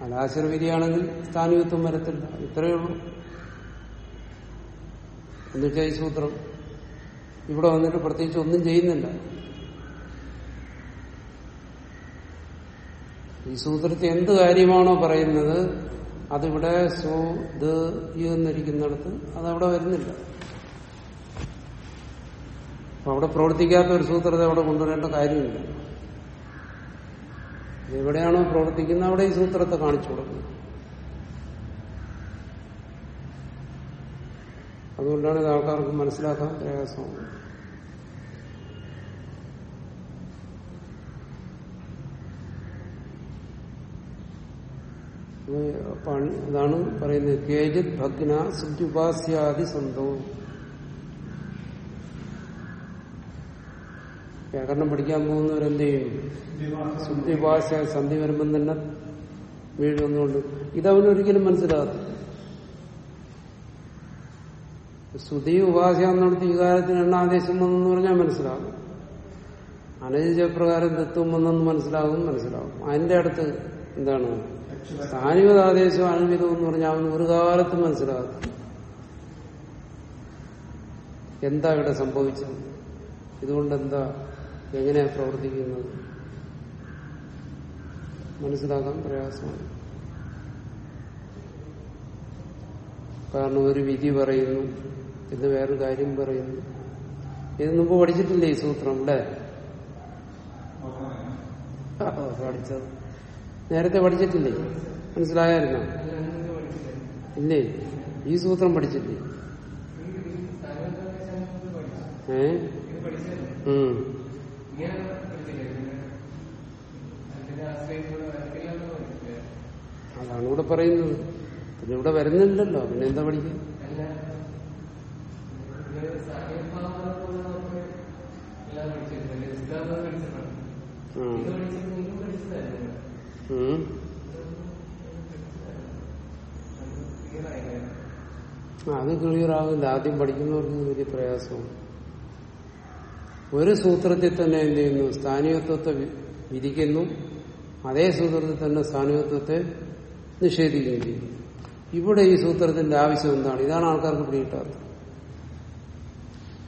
Speaker 1: അലാശ്രയ വിധിയാണെങ്കിൽ സ്ഥാനികത്വം വരത്തില്ല. ഇത്രയേ ഉള്ളൂ. എന്നുവെച്ചാൽ ഈ സൂത്രം. ഇവിടെ വന്നിട്ട് പ്രത്യേകിച്ച് ഒന്നും ചെയ്യുന്നില്ല. ഈ സൂത്രത്തിൽ എന്ത് കാര്യമാണോ പറയുന്നത് അതിവിടെ സോ ദ എന്നിരിക്കുന്നിടത്ത് അതവിടെ വരുന്നില്ല. അവിടെ പ്രവർത്തിക്കാത്ത ഒരു സൂത്രത്തെ അവിടെ കൊണ്ടുവരേണ്ട കാര്യമില്ല. എവിടെയാണോ പ്രവർത്തിക്കുന്നത് അവിടെ ഈ സൂത്രത്തെ കാണിച്ചു കൊടുക്കുന്നത് അതുകൊണ്ടാണ് ഇത് ആൾക്കാർക്ക് മനസ്സിലാക്കാൻ പ്രയാസമാണ് ഇതാണ് പറയുന്നത് കേജിത് ഭഗ്ന സുദ്യുപാസ്യാദി സന്തവും വ്യാകരണം പഠിക്കാൻ പോകുന്നവരെന്ത് ചെയ്യും? ശുദ്ധിഭാഷ സന്ധി വരുമ്പം തന്നെ വീഴുന്നുണ്ട് ഇതവനൊരിക്കലും മനസ്സിലാകത്തില്ല ശ്രുതി ഉപാസ എന്നിടത്ത് വികാരത്തിന് എണ്ണാദേശം വന്നെന്ന് പറഞ്ഞാൽ മനസ്സിലാകും. അനജിജപ്രകാരം തത്വം വന്നെന്ന് മനസ്സിലാകും മനസ്സിലാകും. അതിന്റെ അടുത്ത് എന്താണ്? സ്ഥാനികതാദേശം അനുവിധം എന്ന് പറഞ്ഞാൽ അവന് ഒരു കാലത്തും മനസ്സിലാകും എന്താ ഇവിടെ സംഭവിച്ചത്? ഇതുകൊണ്ട് എന്താ എങ്ങനെയാ പ്രവർത്തിക്കുന്നത്? മനസ്സിലാക്കാൻ പ്രയാസമാണ്. കാരണം ഒരു വിധി പറയുന്നു പിന്നെ വേറൊരു കാര്യം പറയുന്നു. ഇത് മുമ്പ് പഠിച്ചിട്ടില്ലേ ഈ സൂത്രം അല്ലെ? പഠിച്ചത്. നേരത്തെ പഠിച്ചിട്ടില്ലേ? മനസ്സിലായായിരുന്നോ? ഇല്ലേ? ഈ സൂത്രം പഠിച്ചില്ലേ ഏ? അതാണ് ഇവിടെ പറയുന്നത്. പിന്നെ ഇവിടെ വരുന്നില്ലല്ലോ പിന്നെ എന്താ പഠിക്കും? അത് ക്ലിയർ ആവില്ല ആദ്യം പഠിക്കുന്നവർക്ക് വലിയ പ്രയാസമാണ്. ഒരു സൂത്രത്തിൽ തന്നെ എന്ത് ചെയ്യുന്നു? സ്ഥാനീയത്വത്തെ വിധിക്കുന്നു. അതേ സൂത്രത്തിൽ തന്നെ സ്ഥാനീയത്വത്തെ നിഷേധിക്കുകയും ചെയ്യും ഇവിടെ ഈ സൂത്രത്തിന്റെ ആവശ്യം എന്താണ്? ഇതാണ് ആൾക്കാർക്ക് പിടികിട്ടാത്തത്.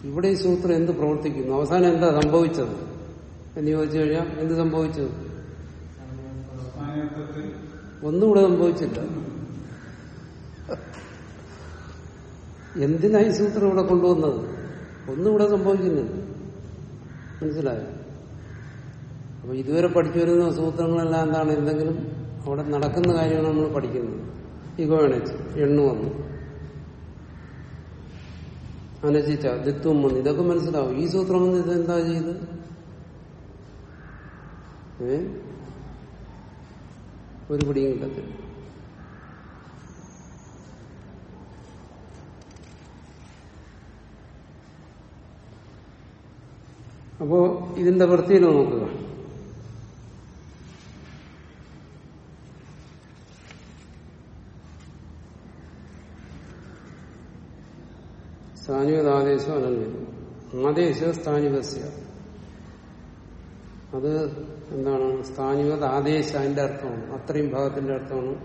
Speaker 1: ഇവിടെ ഈ സൂത്രം എന്ത് പ്രവർത്തിക്കുന്നു? അവസാനം എന്താ സംഭവിച്ചത്? എന്ന് ചോദിച്ചു കഴിഞ്ഞാൽ എന്ത് സംഭവിച്ചത്? ഒന്നും ഇവിടെ സംഭവിച്ചില്ല. എന്തിനാ ഈ സൂത്രം ഇവിടെ കൊണ്ടുവന്നത്? ഒന്നും ഇവിടെ സംഭവിക്കുന്നില്ല മനസ്സിലായോ? അപ്പൊ ഇതുവരെ പഠിച്ചു വരുന്ന സൂത്രങ്ങളെല്ലാം എന്താണ്? എന്തെങ്കിലും അവിടെ നടക്കുന്ന കാര്യമാണ് നമ്മൾ പഠിക്കുന്നത്. ഇഗോ എണ്ണു വന്നു. അനച്ചിച്ച ദിത്വം വന്നു. ഇതൊക്കെ മനസ്സിലാവും. ഈ സൂത്രം വന്ന് ഇത് എന്താ ചെയ്ത്? ഒരു പിടിയും കിട്ടത്തില്ല. അപ്പോ ഇതിന്റെ വൃത്തിയിൽ നോക്കുക. സ്ഥാനികതാദേശം അനന്യ ആദേശ സ്ഥാനികസ്യ. അത് എന്താണ്? സ്ഥാനികത ആദേശ അതിന്റെ അർത്ഥമാണ്. അത്രയും ഭാഗത്തിന്റെ അർത്ഥമാണ്.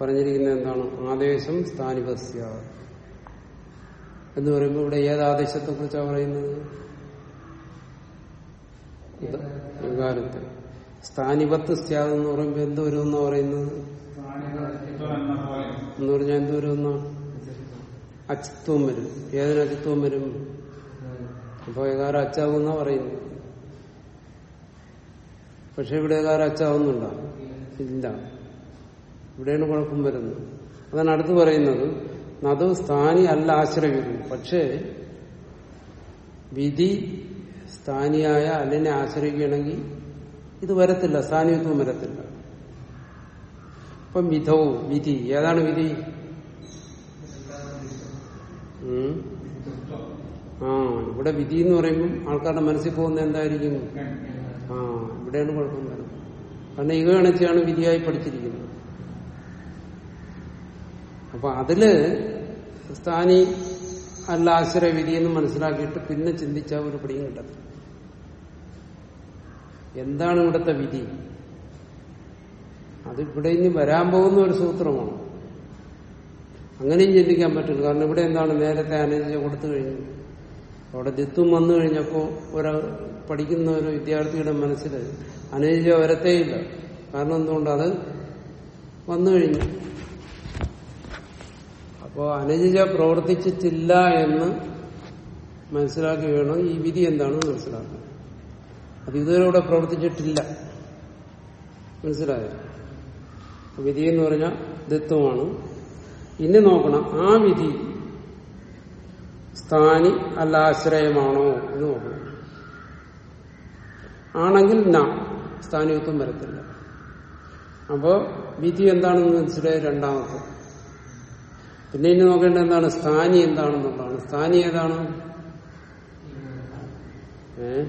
Speaker 1: പറഞ്ഞിരിക്കുന്നത് എന്താണ്? ആദേശം സ്ഥാനികസ്യ. എന്ന് പറയുമ്പോൾ ഇവിടെ ഏത് ആദേശത്തെ കുറിച്ചാണ് പറയുന്നത്? ഇത് വികാരത്തെ സ്ഥാനിപത്ത് സ്യാതെന്ന് പറയുമ്പോൾ എന്ത് വരുമെന്നാ പറയുന്നത്? എന്ന് പറഞ്ഞാൽ എന്ത് വരുമെന്ന? അച്ചിത്വം വരും. ഏതൊരു അച്ചിത്വം വരും? അപ്പൊ ഏകാരം അച്ചാവുന്ന പറയുന്നു പക്ഷെ ഇവിടെ ഏകാരം അച്ചാവുന്നുണ്ടോ ഇല്ല. ഇവിടെയാണ് കുഴപ്പം വരുന്നത്. അതാണ് അടുത്ത് പറയുന്നത്. നതു സ്ഥാനി അല്ല ആശ്രയിക്കുന്നു. പക്ഷേ വിധി സ്ഥാനിയായ അല്ലിനെ ആശ്രയിക്കുകയാണെങ്കിൽ ഇത് വരത്തില്ല സ്ഥാനിത്വം വരത്തില്ല. ഇപ്പം വിധവും വിധി. ഏതാണ് വിധി. ആ ഇവിടെ വിധി എന്ന് പറയുമ്പം ആൾക്കാരുടെ മനസ്സിൽ പോകുന്ന എന്തായിരിക്കും? ആ ഇവിടെയാണ് കുഴപ്പം വരുന്നത്. കാരണം ഇവ കാണിച്ചാണ് വിധിയായി പഠിച്ചിരിക്കുന്നത്. അപ്പൊ അതിൽ സ്ഥാനി അല്ല ആശ്രയ വിധി എന്ന് മനസ്സിലാക്കിയിട്ട് പിന്നെ ചിന്തിച്ചാൽ ഒരു പിടിയും കിട്ടത്തില്ല. എന്താണ് ഇവിടുത്തെ വിധി? ഇവിടെ ഇനി വരാൻ പോകുന്ന ഒരു സൂത്രമാണ്. അങ്ങനെയും ചിന്തിക്കാൻ പറ്റില്ല. കാരണം ഇവിടെ എന്താണ് നേരത്തെ അനുസരിച്ച് കൊടുത്തു കഴിഞ്ഞു. അവിടെ ദിത്വം വന്നു കഴിഞ്ഞപ്പോൾ ഒരു പഠിക്കുന്ന ഒരു വിദ്യാർത്ഥിയുടെ മനസ്സിൽ അനുജ വരത്തേയില്ല കാരണം എന്തുകൊണ്ട് അത് വന്നു കഴിഞ്ഞു. അപ്പോൾ അനുജ പ്രവർത്തിച്ചിട്ടില്ല എന്ന് മനസ്സിലാക്കി വേണം. ഈ വിധി എന്താണെന്ന് മനസ്സിലാക്കുക അത് ഇതുവരെ ഇവിടെ പ്രവർത്തിച്ചിട്ടില്ല. മനസ്സിലായോ? വിധി എന്ന് പറഞ്ഞാൽ ദത്വമാണ്. ഇനി നോക്കണം ആ വിധി സ്ഥാനി അല്ല ആശ്രയമാണോ എന്ന് നോക്കണം. ആണെങ്കിൽ ന സ്ഥാനിത്വം വരത്തില്ല. അപ്പോ വിധി എന്താണെന്ന് മനസ്സിലായി രണ്ടാമത്തെ. പിന്നെ ഇനി നോക്കേണ്ട എന്താണ്? സ്ഥാനി എന്താണെന്നുള്ളതാണ്. സ്ഥാനി ഏതാണ്? ഏ?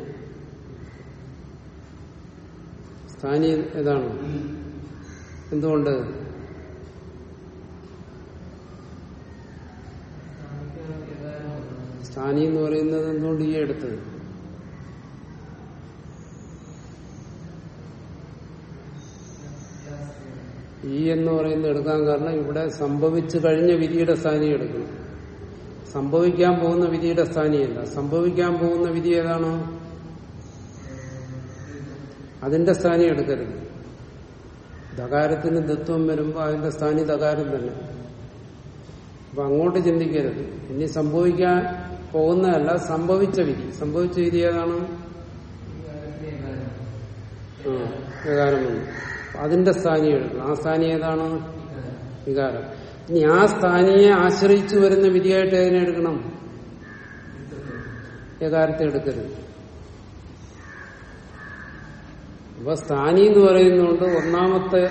Speaker 1: സ്ഥാനി ഏതാണ്? എന്തുകൊണ്ട്? സ്ഥാനി എന്ന് പറയുന്നത് എന്തുകൊണ്ട് ഈ എടുത്തത് ഈ എന്ന് പറയുന്നത് എടുക്കാൻ കാരണം ഇവിടെ സംഭവിച്ചു കഴിഞ്ഞ വിധിയുടെ സ്ഥാനി എടുക്കണം. സംഭവിക്കാൻ പോകുന്ന വിധിയുടെ സ്ഥാനിയല്ല. സംഭവിക്കാൻ പോകുന്ന വിധി ഏതാണ്? അതിന്റെ സ്ഥാനി എടുക്കരുത്. ദകാരത്തിന് ദത്വം വരുമ്പോൾ അതിന്റെ സ്ഥാനി ദകാരം തന്നെ. അപ്പൊ അങ്ങോട്ട് ചിന്തിക്കരുത്. ഇനി സംഭവിക്കാൻ പോകുന്നതല്ല സംഭവിച്ച വിധി. സംഭവിച്ച വിധി ഏതാണ്? വന്നു. അതിന്റെ സ്ഥാനി എടുക്കണം. ആ സ്ഥാനി ഏതാണ്? വികാരം. ഇനി ആ സ്ഥാനിയെ ആശ്രയിച്ചു വരുന്ന വിധിയായിട്ട് ഏതിനെ എടുക്കണം? യഥാർത്ഥ എടുക്കരുത്. അപ്പൊ സ്ഥാനി എന്ന് പറയുന്നതുകൊണ്ട് ഒന്നാമത്തെ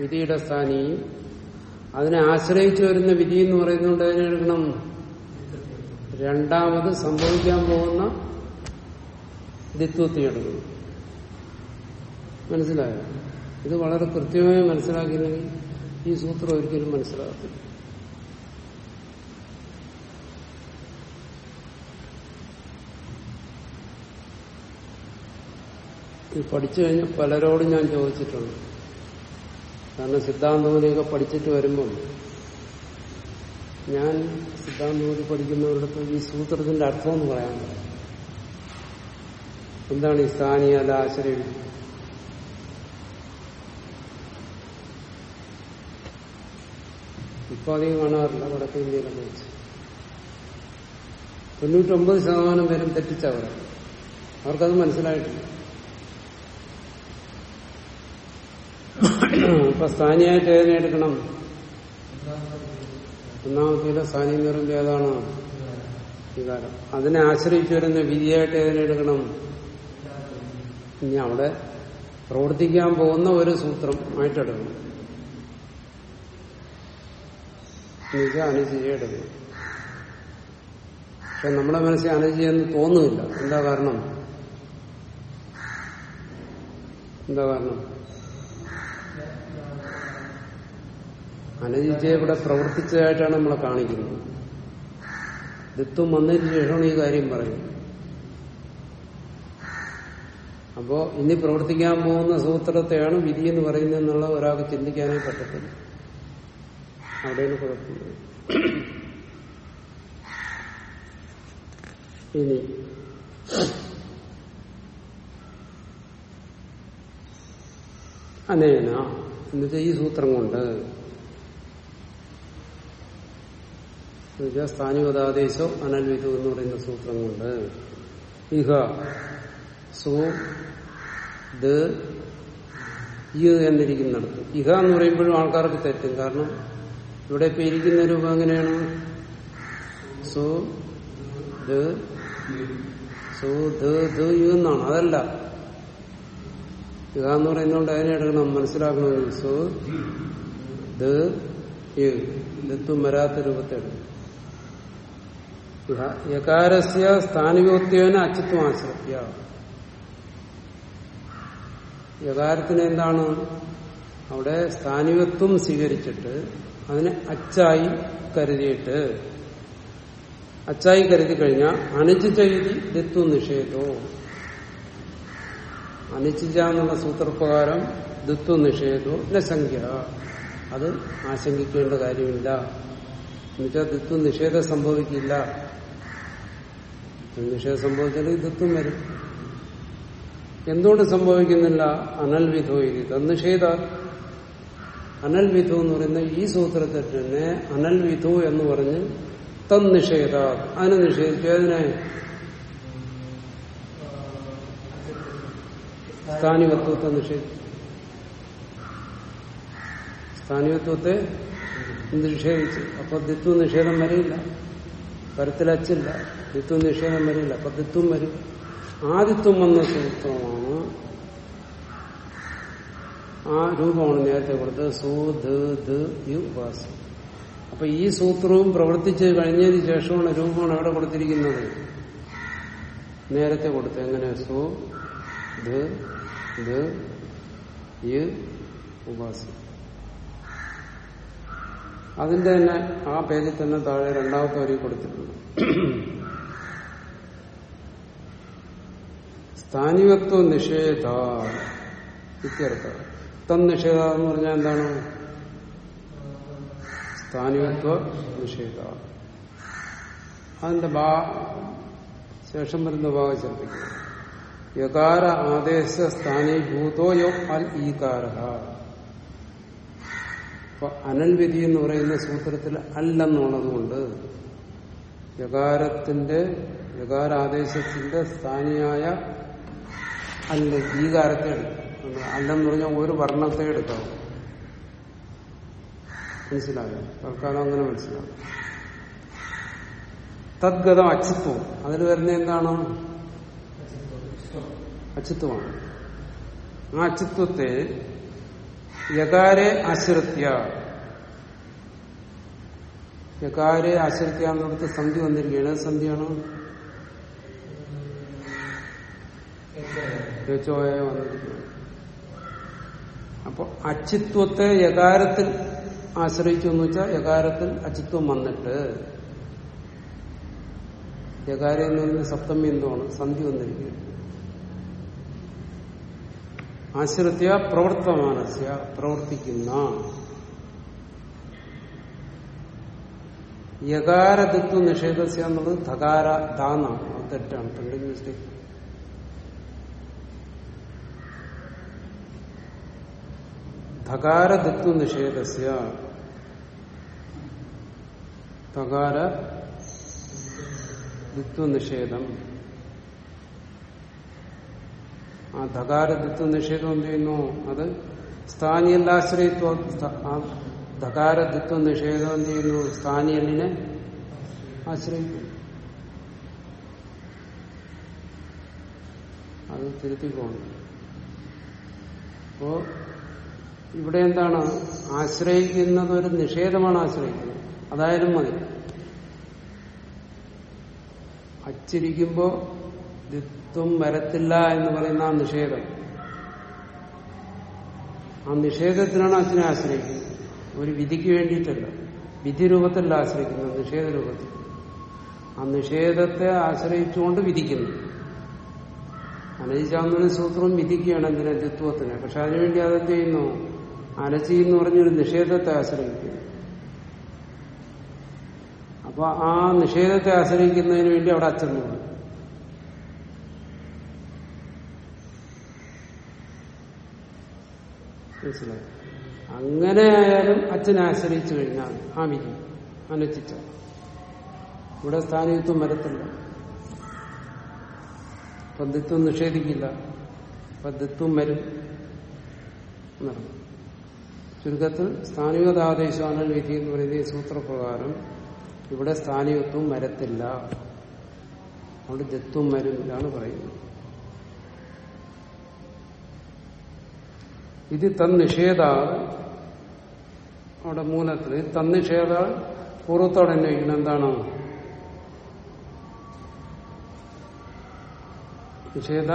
Speaker 1: വിധിയുടെ സ്ഥാനി അതിനെ ആശ്രയിച്ചു വരുന്ന വിധി എന്ന് പറയുന്നതുകൊണ്ട് അതിനെ എടുക്കണം? രണ്ടാമത് സംഭവിക്കാൻ പോകുന്ന ദിത്വത്തെ എടുക്കണം. മനസ്സിലായോ? ഇത് വളരെ കൃത്യമായി മനസ്സിലാക്കിയില്ലെങ്കിൽ ഈ സൂത്രം ഒരിക്കലും മനസ്സിലാകത്തില്ല. ഇത് പഠിച്ചു കഴിഞ്ഞ് പലരോടും ഞാൻ ചോദിച്ചിട്ടുണ്ട്. കാരണം സിദ്ധാന്തമൂലിയൊക്കെ പഠിച്ചിട്ട് വരുമ്പം ഞാൻ സിദ്ധാന്തമൂലി പഠിക്കുന്നവരുടെ ഈ സൂത്രത്തിന്റെ അർത്ഥം എന്ന് പറയാൻ പറയും. എന്താണ് ഈ സ്ഥാനീയ അല്ല ആശ്രയം ഇപ്പൊ അധികം കാണാറില്ല വടക്കേ ഇന്ത്യയിലൊക്കെ വെച്ച് തൊണ്ണൂറ്റൊമ്പത് ശതമാനം പേരും തെറ്റിച്ചവർ അവർക്കത് മനസ്സിലായിട്ടില്ല. അപ്പൊ സ്ഥാനിയായിട്ട് ഏതിനെ എടുക്കണം ഒന്നാമത്തെ സ്ഥാനി എന്ന് പറയുമ്പോൾ ഏതാണ്? വികാരം. അതിനെ ആശ്രയിച്ചു വരുന്ന വിധിയായിട്ട് ഏതിനെ എടുക്കണം ഇനി അവിടെ പ്രവർത്തിക്കാൻ പോകുന്ന ഒരു സൂത്രം ആയിട്ടെടുക്കണം. എന്നുവെച്ചാൽ അനുചിയ എടുക്കണം പക്ഷെ നമ്മുടെ മനസ്സിൽ അനുചിയെന്ന് തോന്നുന്നില്ല. എന്താ കാരണം? എന്താ കാരണം? അനുചിയെ ഇവിടെ പ്രവർത്തിച്ചതായിട്ടാണ് നമ്മളെ കാണിക്കുന്നത്. ദിത്വം വന്നതിന് ശേഷമാണ് ഈ കാര്യം പറയുന്നത്. അപ്പോ ഇനി പ്രവർത്തിക്കാൻ പോകുന്ന സൂത്രത്തെയാണ് വിധി എന്ന് പറയുന്നത് എന്നുള്ള ഒരാൾക്ക് ചിന്തിക്കാനേ പറ്റത്തില്ല. അവിടെയാണ് കുഴപ്പം ഇനി അനേന എന്നുവെച്ചാൽ ഈ സൂത്രം കൊണ്ട് സ്ഥാനിപദാദേശോ അനൽവിധു എന്ന് പറയുന്ന സൂത്രം കൊണ്ട് ഇഹ സു ദ എന്നിരിക്കുന്നിടത്ത്. ഇഹ എന്ന് പറയുമ്പോഴും ആൾക്കാർക്ക് തെറ്റും. കാരണം ഇവിടെ ഇപ്പൊ ഇരിക്കുന്ന രൂപം എങ്ങനെയാണ്? സു സു യു എന്നാണ്. അതല്ല. ഇതാന്ന് എന്ന് പറയുന്നതുകൊണ്ട് അതിനെ എടുക്കണം മനസ്സിലാക്കണമെങ്കിൽ സു യു. ദത്വം വരാത്ത രൂപത്തെ യകാരസ്യ സ്ഥാനികോത്യേന അച്ഛത്വം ആശ്രത്യ യകാരത്തിന് എന്താണ്? അവിടെ സ്ഥാനികത്വം സ്വീകരിച്ചിട്ട് അതിനെ അച്ചായി കരുതിയിട്ട്. അച്ചായി കരുതി കഴിഞ്ഞാൽ അനുചിച്ച ദത്തു നിഷേധോ. അനുചിത എന്നുള്ള സൂത്രപ്രകാരം ദത്തു നിഷേധോ നസംഖ്യ അത് ആശങ്കിക്കേണ്ട കാര്യമില്ല. എന്നുവെച്ചാൽ ദത്തു നിഷേധം സംഭവിക്കില്ല. നിഷേധം സംഭവിച്ചാൽ ദത്വം വരും. എന്തുകൊണ്ട് സംഭവിക്കുന്നില്ല? അനൽവിധോ ഇത്. തന്നിഷേധ അനൽവിധു എന്ന് പറയുന്ന ഈ സൂത്രത്തിൽ തന്നെ അനൽവിധു എന്ന് പറഞ്ഞ് തന്നിഷേധ അതിനെ നിഷേധിച്ചു. അതിനായി സ്ഥാനികത്വത്തെ നിഷേധിച്ചു. സ്ഥാനികത്വത്തെ നിഷേധിച്ചു. അപ്പൊ ദിത്വ നിഷേധം വരില്ല. പരത്തിലച്ചില്ല ദിത്വ നിഷേധം വരില്ല. അപ്പൊ ദിത്വം വരും. ആദിത്വം വന്ന സൂത്രമാണ് ആ രൂപമാണ് നേരത്തെ കൊടുത്തത്. സു ഉപാസ അപ്പൊ ഈ സൂത്രവും പ്രവർത്തിച്ച് കഴിഞ്ഞതിന് ശേഷമാണ് രൂപമാണ് അവിടെ കൊടുത്തിരിക്കുന്നത്. നേരത്തെ കൊടുത്ത് എങ്ങനെ? സു ധ യു ഉപാസ അതിന്റെ തന്നെ ആ പേജിൽ തന്നെ താഴെ രണ്ടാമത്തെ വരി കൊടുത്തിട്ടുണ്ട്. സ്ഥാനികത്വ നിഷേധ. ഇത്യർത്ഥ തന്നിഷേധ എന്ന് പറഞ്ഞാൽ എന്താണ്? സ്ഥാനികത്വ നിഷേധ. അതിന്റെ ഭാ ശേഷം വരുന്ന ഭാഗം ശ്രദ്ധിക്കുക. യകാര ആദേശ സ്ഥാനീഭൂതോ യോ അൽ ഈകാര അപ്പൊ അനൽവിധി എന്ന് പറയുന്ന സൂത്രത്തിൽ അല്ലെന്നുള്ളതുകൊണ്ട് യകാരത്തിന്റെ യകാരാദേശത്തിന്റെ സ്ഥാനിയായ അല്ല ഈകാരത്തെ എടുക്കും അല്ലെന്ന് പറഞ്ഞാൽ ഒരു വർണത്തെ എടുക്കാം. മനസ്സിലാകും തൽക്കാലം അങ്ങനെ മനസ്സിലാകും തദ്ഗതം അച്ചിത്വം അതിൽ വരുന്ന എന്താണ്? അച്ചിത്വമാണ് ആ അച്ചിത്വത്തെ യകാരെ അശ്രത്യ യകാരെ അശ്രത്യ എന്നിടത്ത് സന്ധി വന്നിരിക്കുകയാണ്. ഏത് സന്ധിയാണ്? ചോയ അപ്പൊ അച്ചിത്വത്തെ യകാരത്തിൽ ആശ്രയിച്ചു എന്ന് വെച്ചാൽ യകാരത്തിൽ അച്ചിത്വം വന്നിട്ട് യകാരം എന്ന് സപ്തമി എന്തുമാണ് സന്ധി വന്നിരിക്കുകയാണ്. ആശ്രിത്യ പ്രവർത്തമാനസ്യ പ്രവർത്തിക്കുന്ന. യകാരതത്വ നിഷേധസ്യ എന്നുള്ളത് ധകാര ദാന്നാണ് അത് തെറ്റാണ്. പ്രിന്റിംഗ് മിസ്റ്റേക്ക് ധകാരദിത്വ നിഷേധസ്യ ധകാര ദിത്വ നിഷേധം ആ ധകാരദിത്വ നിഷേധം എന്ത് ചെയ്യുന്നു? അത് സ്ഥാനീയല്ലാശ്രയിത്വ ധകാരദിത്വ നിഷേധം എന്ത് ചെയ്യുന്നു? സ്ഥാനിയലിനെ ആശ്രയിക്കും അത് തിരുത്തി പോകണം അപ്പോ ഇവിടെ എന്താണ്? ആശ്രയിക്കുന്നത് ഒരു നിഷേധമാണ് ആശ്രയിക്കുന്നത്. അതായാലും മതി. അച്ചിരിക്കുമ്പോ ദിത്വം വരത്തില്ല എന്ന് പറയുന്ന ആ നിഷേധം. ആ നിഷേധത്തിനാണ് അച്ഛനെ ആശ്രയിക്കുന്നത്. ഒരു വിധിക്ക് വേണ്ടിയിട്ടല്ല. വിധി രൂപത്തിലല്ല ആശ്രയിക്കുന്നത് നിഷേധ രൂപത്തിൽ. ആ നിഷേധത്തെ ആശ്രയിച്ചുകൊണ്ട് വിധിക്കുന്നു. അനജിചാന്തന സൂത്രം വിധിക്കുകയാണ് എന്തിനാ ദിത്വത്തിന്. പക്ഷെ അതിനുവേണ്ടി അതെന്ത് ചെയ്യുന്നു? അനച്ചി എന്ന് പറഞ്ഞൊരു നിഷേധത്തെ ആശ്രയിക്കുന്നു. അപ്പൊ ആ നിഷേധത്തെ ആശ്രയിക്കുന്നതിന് വേണ്ടി അവിടെ അച്ഛൻ പറഞ്ഞു മനസ്സിലായി? അങ്ങനെ ആയാലും അച്ഛനെ ആശ്രയിച്ചു കഴിഞ്ഞാൽ ആ വിധി അനുച്ഛിച്ച ഇവിടെ സ്ഥാനീയത്വം വരത്തില്ല. പദ്ധത്വം നിഷേധിക്കില്ല. പദ്ധത്വം വരും. എന്നറിയാം ചുരുക്കത്തിൽ സ്ഥാനികതാദേശമാണ് വിധി എന്ന് പറയുന്ന ഈ സൂത്രപ്രകാരം ഇവിടെ സ്ഥാനികത്വം വരത്തില്ല. അവിടെ ദത്വം വരുന്നില്ലാണ് പറയുന്നത്. ഇത് തന്നിഷേധ അവിടെ മൂലത്തിൽ തന്നിഷേധ പൂർവത്തോടെ അന്വേഷിക്കണം എന്താണ്? നിഷേധ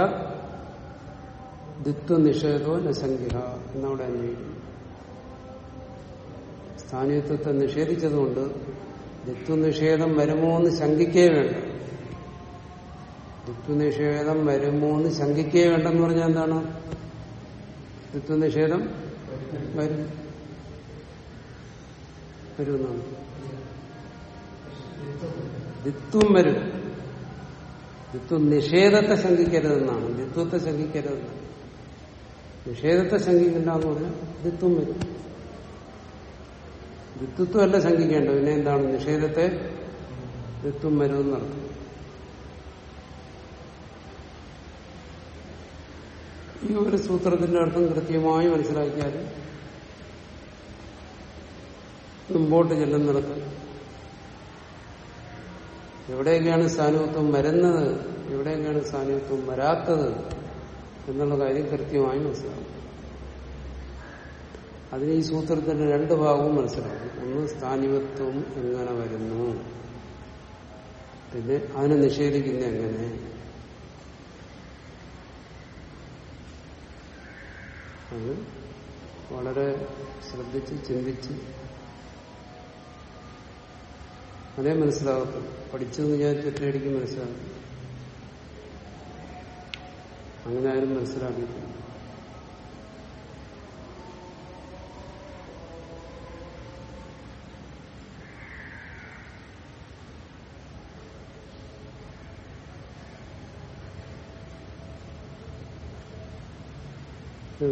Speaker 1: ദിത്വ നിഷേധോ നസംഖ്യ എന്നവിടെ അന്വയിക്കുന്നു സ്ഥാനീയത്വത്തെ നിഷേധിച്ചതുകൊണ്ട് ദിത്വനിഷേധം വരുമോ എന്ന് ശങ്കിക്കേ വേണ്ട. ദിത്വനിഷേധം വരുമോ എന്ന് ശങ്കിക്കേ വേണ്ടെന്ന് പറഞ്ഞാൽ എന്താണ്? ദിത്വനിഷേധം വരും. വരുമെന്നാണ്. ദിത്വം വരും. ദിത്വ നിഷേധത്തെ ശങ്കിക്കരുതെന്നാണ്. ദിത്വത്തെ ശങ്കിക്കരുതെന്നാണ്. നിഷേധത്തെ ശങ്കിക്കണ്ടെന്ന് പറഞ്ഞാൽ ദിത്വം വരും. ദിത്വത്വമല്ല ശങ്കിക്കേണ്ടത്. പിന്നെ എന്താണ്? നിഷേധത്തെ ദിത്വം വരുമെന്നർത്ഥം ഈ ഒരു സൂത്രത്തിന്റെ അർത്ഥം കൃത്യമായി മനസ്സിലാക്കിയാൽ മുമ്പോട്ട് ചെല്ലുന്നിടത്ത് എവിടെയൊക്കെയാണ് സാന്നിധ്യം വരുന്നത്? എവിടെയൊക്കെയാണ് സാന്നിധ്യം വരാത്തത്? എന്നുള്ള കാര്യം കൃത്യമായി മനസ്സിലാക്കും അതിന് ഈ സൂത്രത്തിന്റെ രണ്ട് ഭാഗവും മനസ്സിലാക്കും. ഒന്ന് സ്ഥാനികത്വം എങ്ങനെ വരുന്നു? പിന്നെ അതിനെ നിഷേധിക്കുന്ന എങ്ങനെ? അത് വളരെ ശ്രദ്ധിച്ച് ചിന്തിച്ച് അതേ മനസ്സിലാകത്തു പഠിച്ചെന്ന് വിചാരിച്ചിട്ട് എനിക്ക് മനസ്സിലാകും അങ്ങനെ ആരും മനസ്സിലാക്കിയിട്ടില്ല.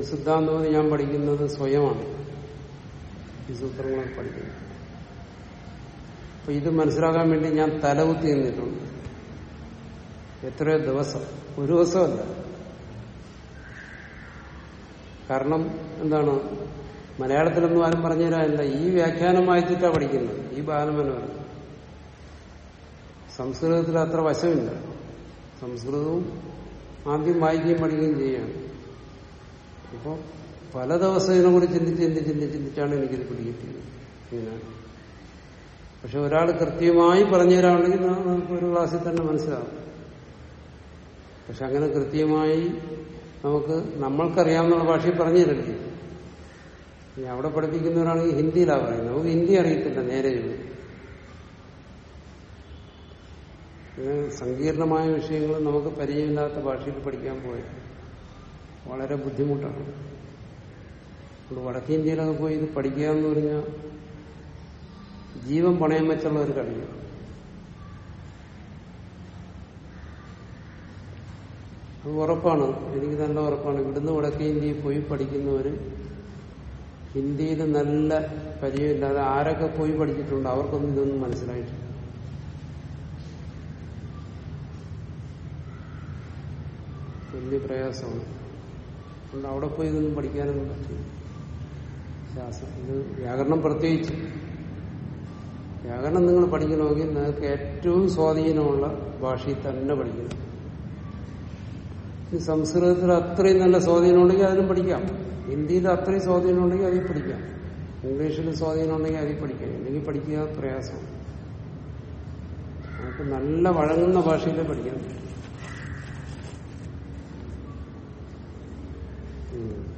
Speaker 1: സിദ്ധാന്തം ഞാൻ പഠിക്കുന്നത് സ്വയമാണ്. ഈ സൂത്രങ്ങളൊക്കെ പഠിക്കുന്നത്. അപ്പൊ ഇത് മനസ്സിലാക്കാൻ വേണ്ടി ഞാൻ തലകുത്തി നിന്നിട്ടുണ്ട്. എത്രയോ ദിവസം. ഒരു ദിവസമല്ല. കാരണം എന്താണ്? മലയാളത്തിലൊന്നും ആരും പറഞ്ഞുതരാനില്ല. ഈ വ്യാഖ്യാനം വായിച്ചിട്ടാണ് പഠിക്കുന്നത്. ഈ ബാലമനോരം സംസ്കൃതത്തിൽ അത്ര വശമില്ല. സംസ്കൃതവും ആദ്യം വായിക്കുകയും പഠിക്കുകയും ചെയ്യുകയാണ്. അപ്പോൾ പല ദിവസം കൂടി ചിന്തിച്ച് ചിന്തിച്ച് ചിന്തിച്ച് ചിന്തിച്ചാണ് എനിക്കിത് പിടികിട്ടിയത്. ഇങ്ങനെയാണ് പക്ഷെ ഒരാൾ കൃത്യമായി പറഞ്ഞു തരാണെങ്കിൽ നമുക്ക് ഒരു ക്ലാസ്സിൽ തന്നെ മനസ്സിലാവും. പക്ഷെ അങ്ങനെ കൃത്യമായി നമുക്ക് നമ്മൾക്കറിയാവുന്ന ഭാഷയിൽ പറഞ്ഞു തരണ്ടേ ഇനി അവിടെ പഠിപ്പിക്കുന്നവരാണെങ്കിൽ ഹിന്ദിയിലാണ് പറയുന്നത്. നമുക്ക് ഹിന്ദി അറിയത്തില്ല നേരെ സങ്കീർണമായ വിഷയങ്ങൾ നമുക്ക് പരിചയമില്ലാത്ത ഭാഷയിൽ പഠിക്കാൻ പോയത്. വളരെ ബുദ്ധിമുട്ടാണ്. അതുകൊണ്ട് വടക്കേ ഇന്ത്യയിലൊക്കെ പോയി ഇത് പഠിക്കുക എന്ന് പറഞ്ഞാൽ ജീവൻ പണയം വെച്ചുള്ള ഒരു കളിയാണ്. അത് ഉറപ്പാണ്. എനിക്ക് നല്ല ഉറപ്പാണ്. ഇവിടുന്ന് വടക്കേ ഇന്ത്യയിൽ പോയി പഠിക്കുന്നവർ ഹിന്ദിയിൽ നല്ല പരിചയമില്ലാതെ ആരൊക്കെ പോയി പഠിച്ചിട്ടുണ്ട് അവർക്കൊന്നും ഇതൊന്നും മനസ്സിലായിട്ടില്ല. വലിയ പ്രയാസമാണ്. അതുകൊണ്ട് അവിടെ പോയി ഇതൊന്നും പഠിക്കാനൊന്നും പറ്റില്ല. ശാസ്ത്രം ഇത് വ്യാകരണം പ്രത്യേകിച്ച്. വ്യാകരണം നിങ്ങൾ പഠിക്കണമെങ്കിൽ നിങ്ങൾക്ക് ഏറ്റവും സ്വാധീനമുള്ള ഭാഷയിൽ തന്നെ പഠിക്കണം. സംസ്കൃതത്തിൽ അത്രയും നല്ല സ്വാധീനം ഉണ്ടെങ്കിൽ അതിനും പഠിക്കാം. ഹിന്ദിയിൽ അത്രയും സ്വാധീനം ഉണ്ടെങ്കിൽ അതിൽ പഠിക്കാം. ഇംഗ്ലീഷിൽ സ്വാധീനം ഉണ്ടെങ്കിൽ അതിൽ പഠിക്കാം. ഇല്ലെങ്കിൽ പഠിക്കുക പ്രയാസമാണ്. നമുക്ക് നല്ല വഴങ്ങുന്ന ഭാഷയിലേ പഠിക്കാൻ പറ്റും. Hmm.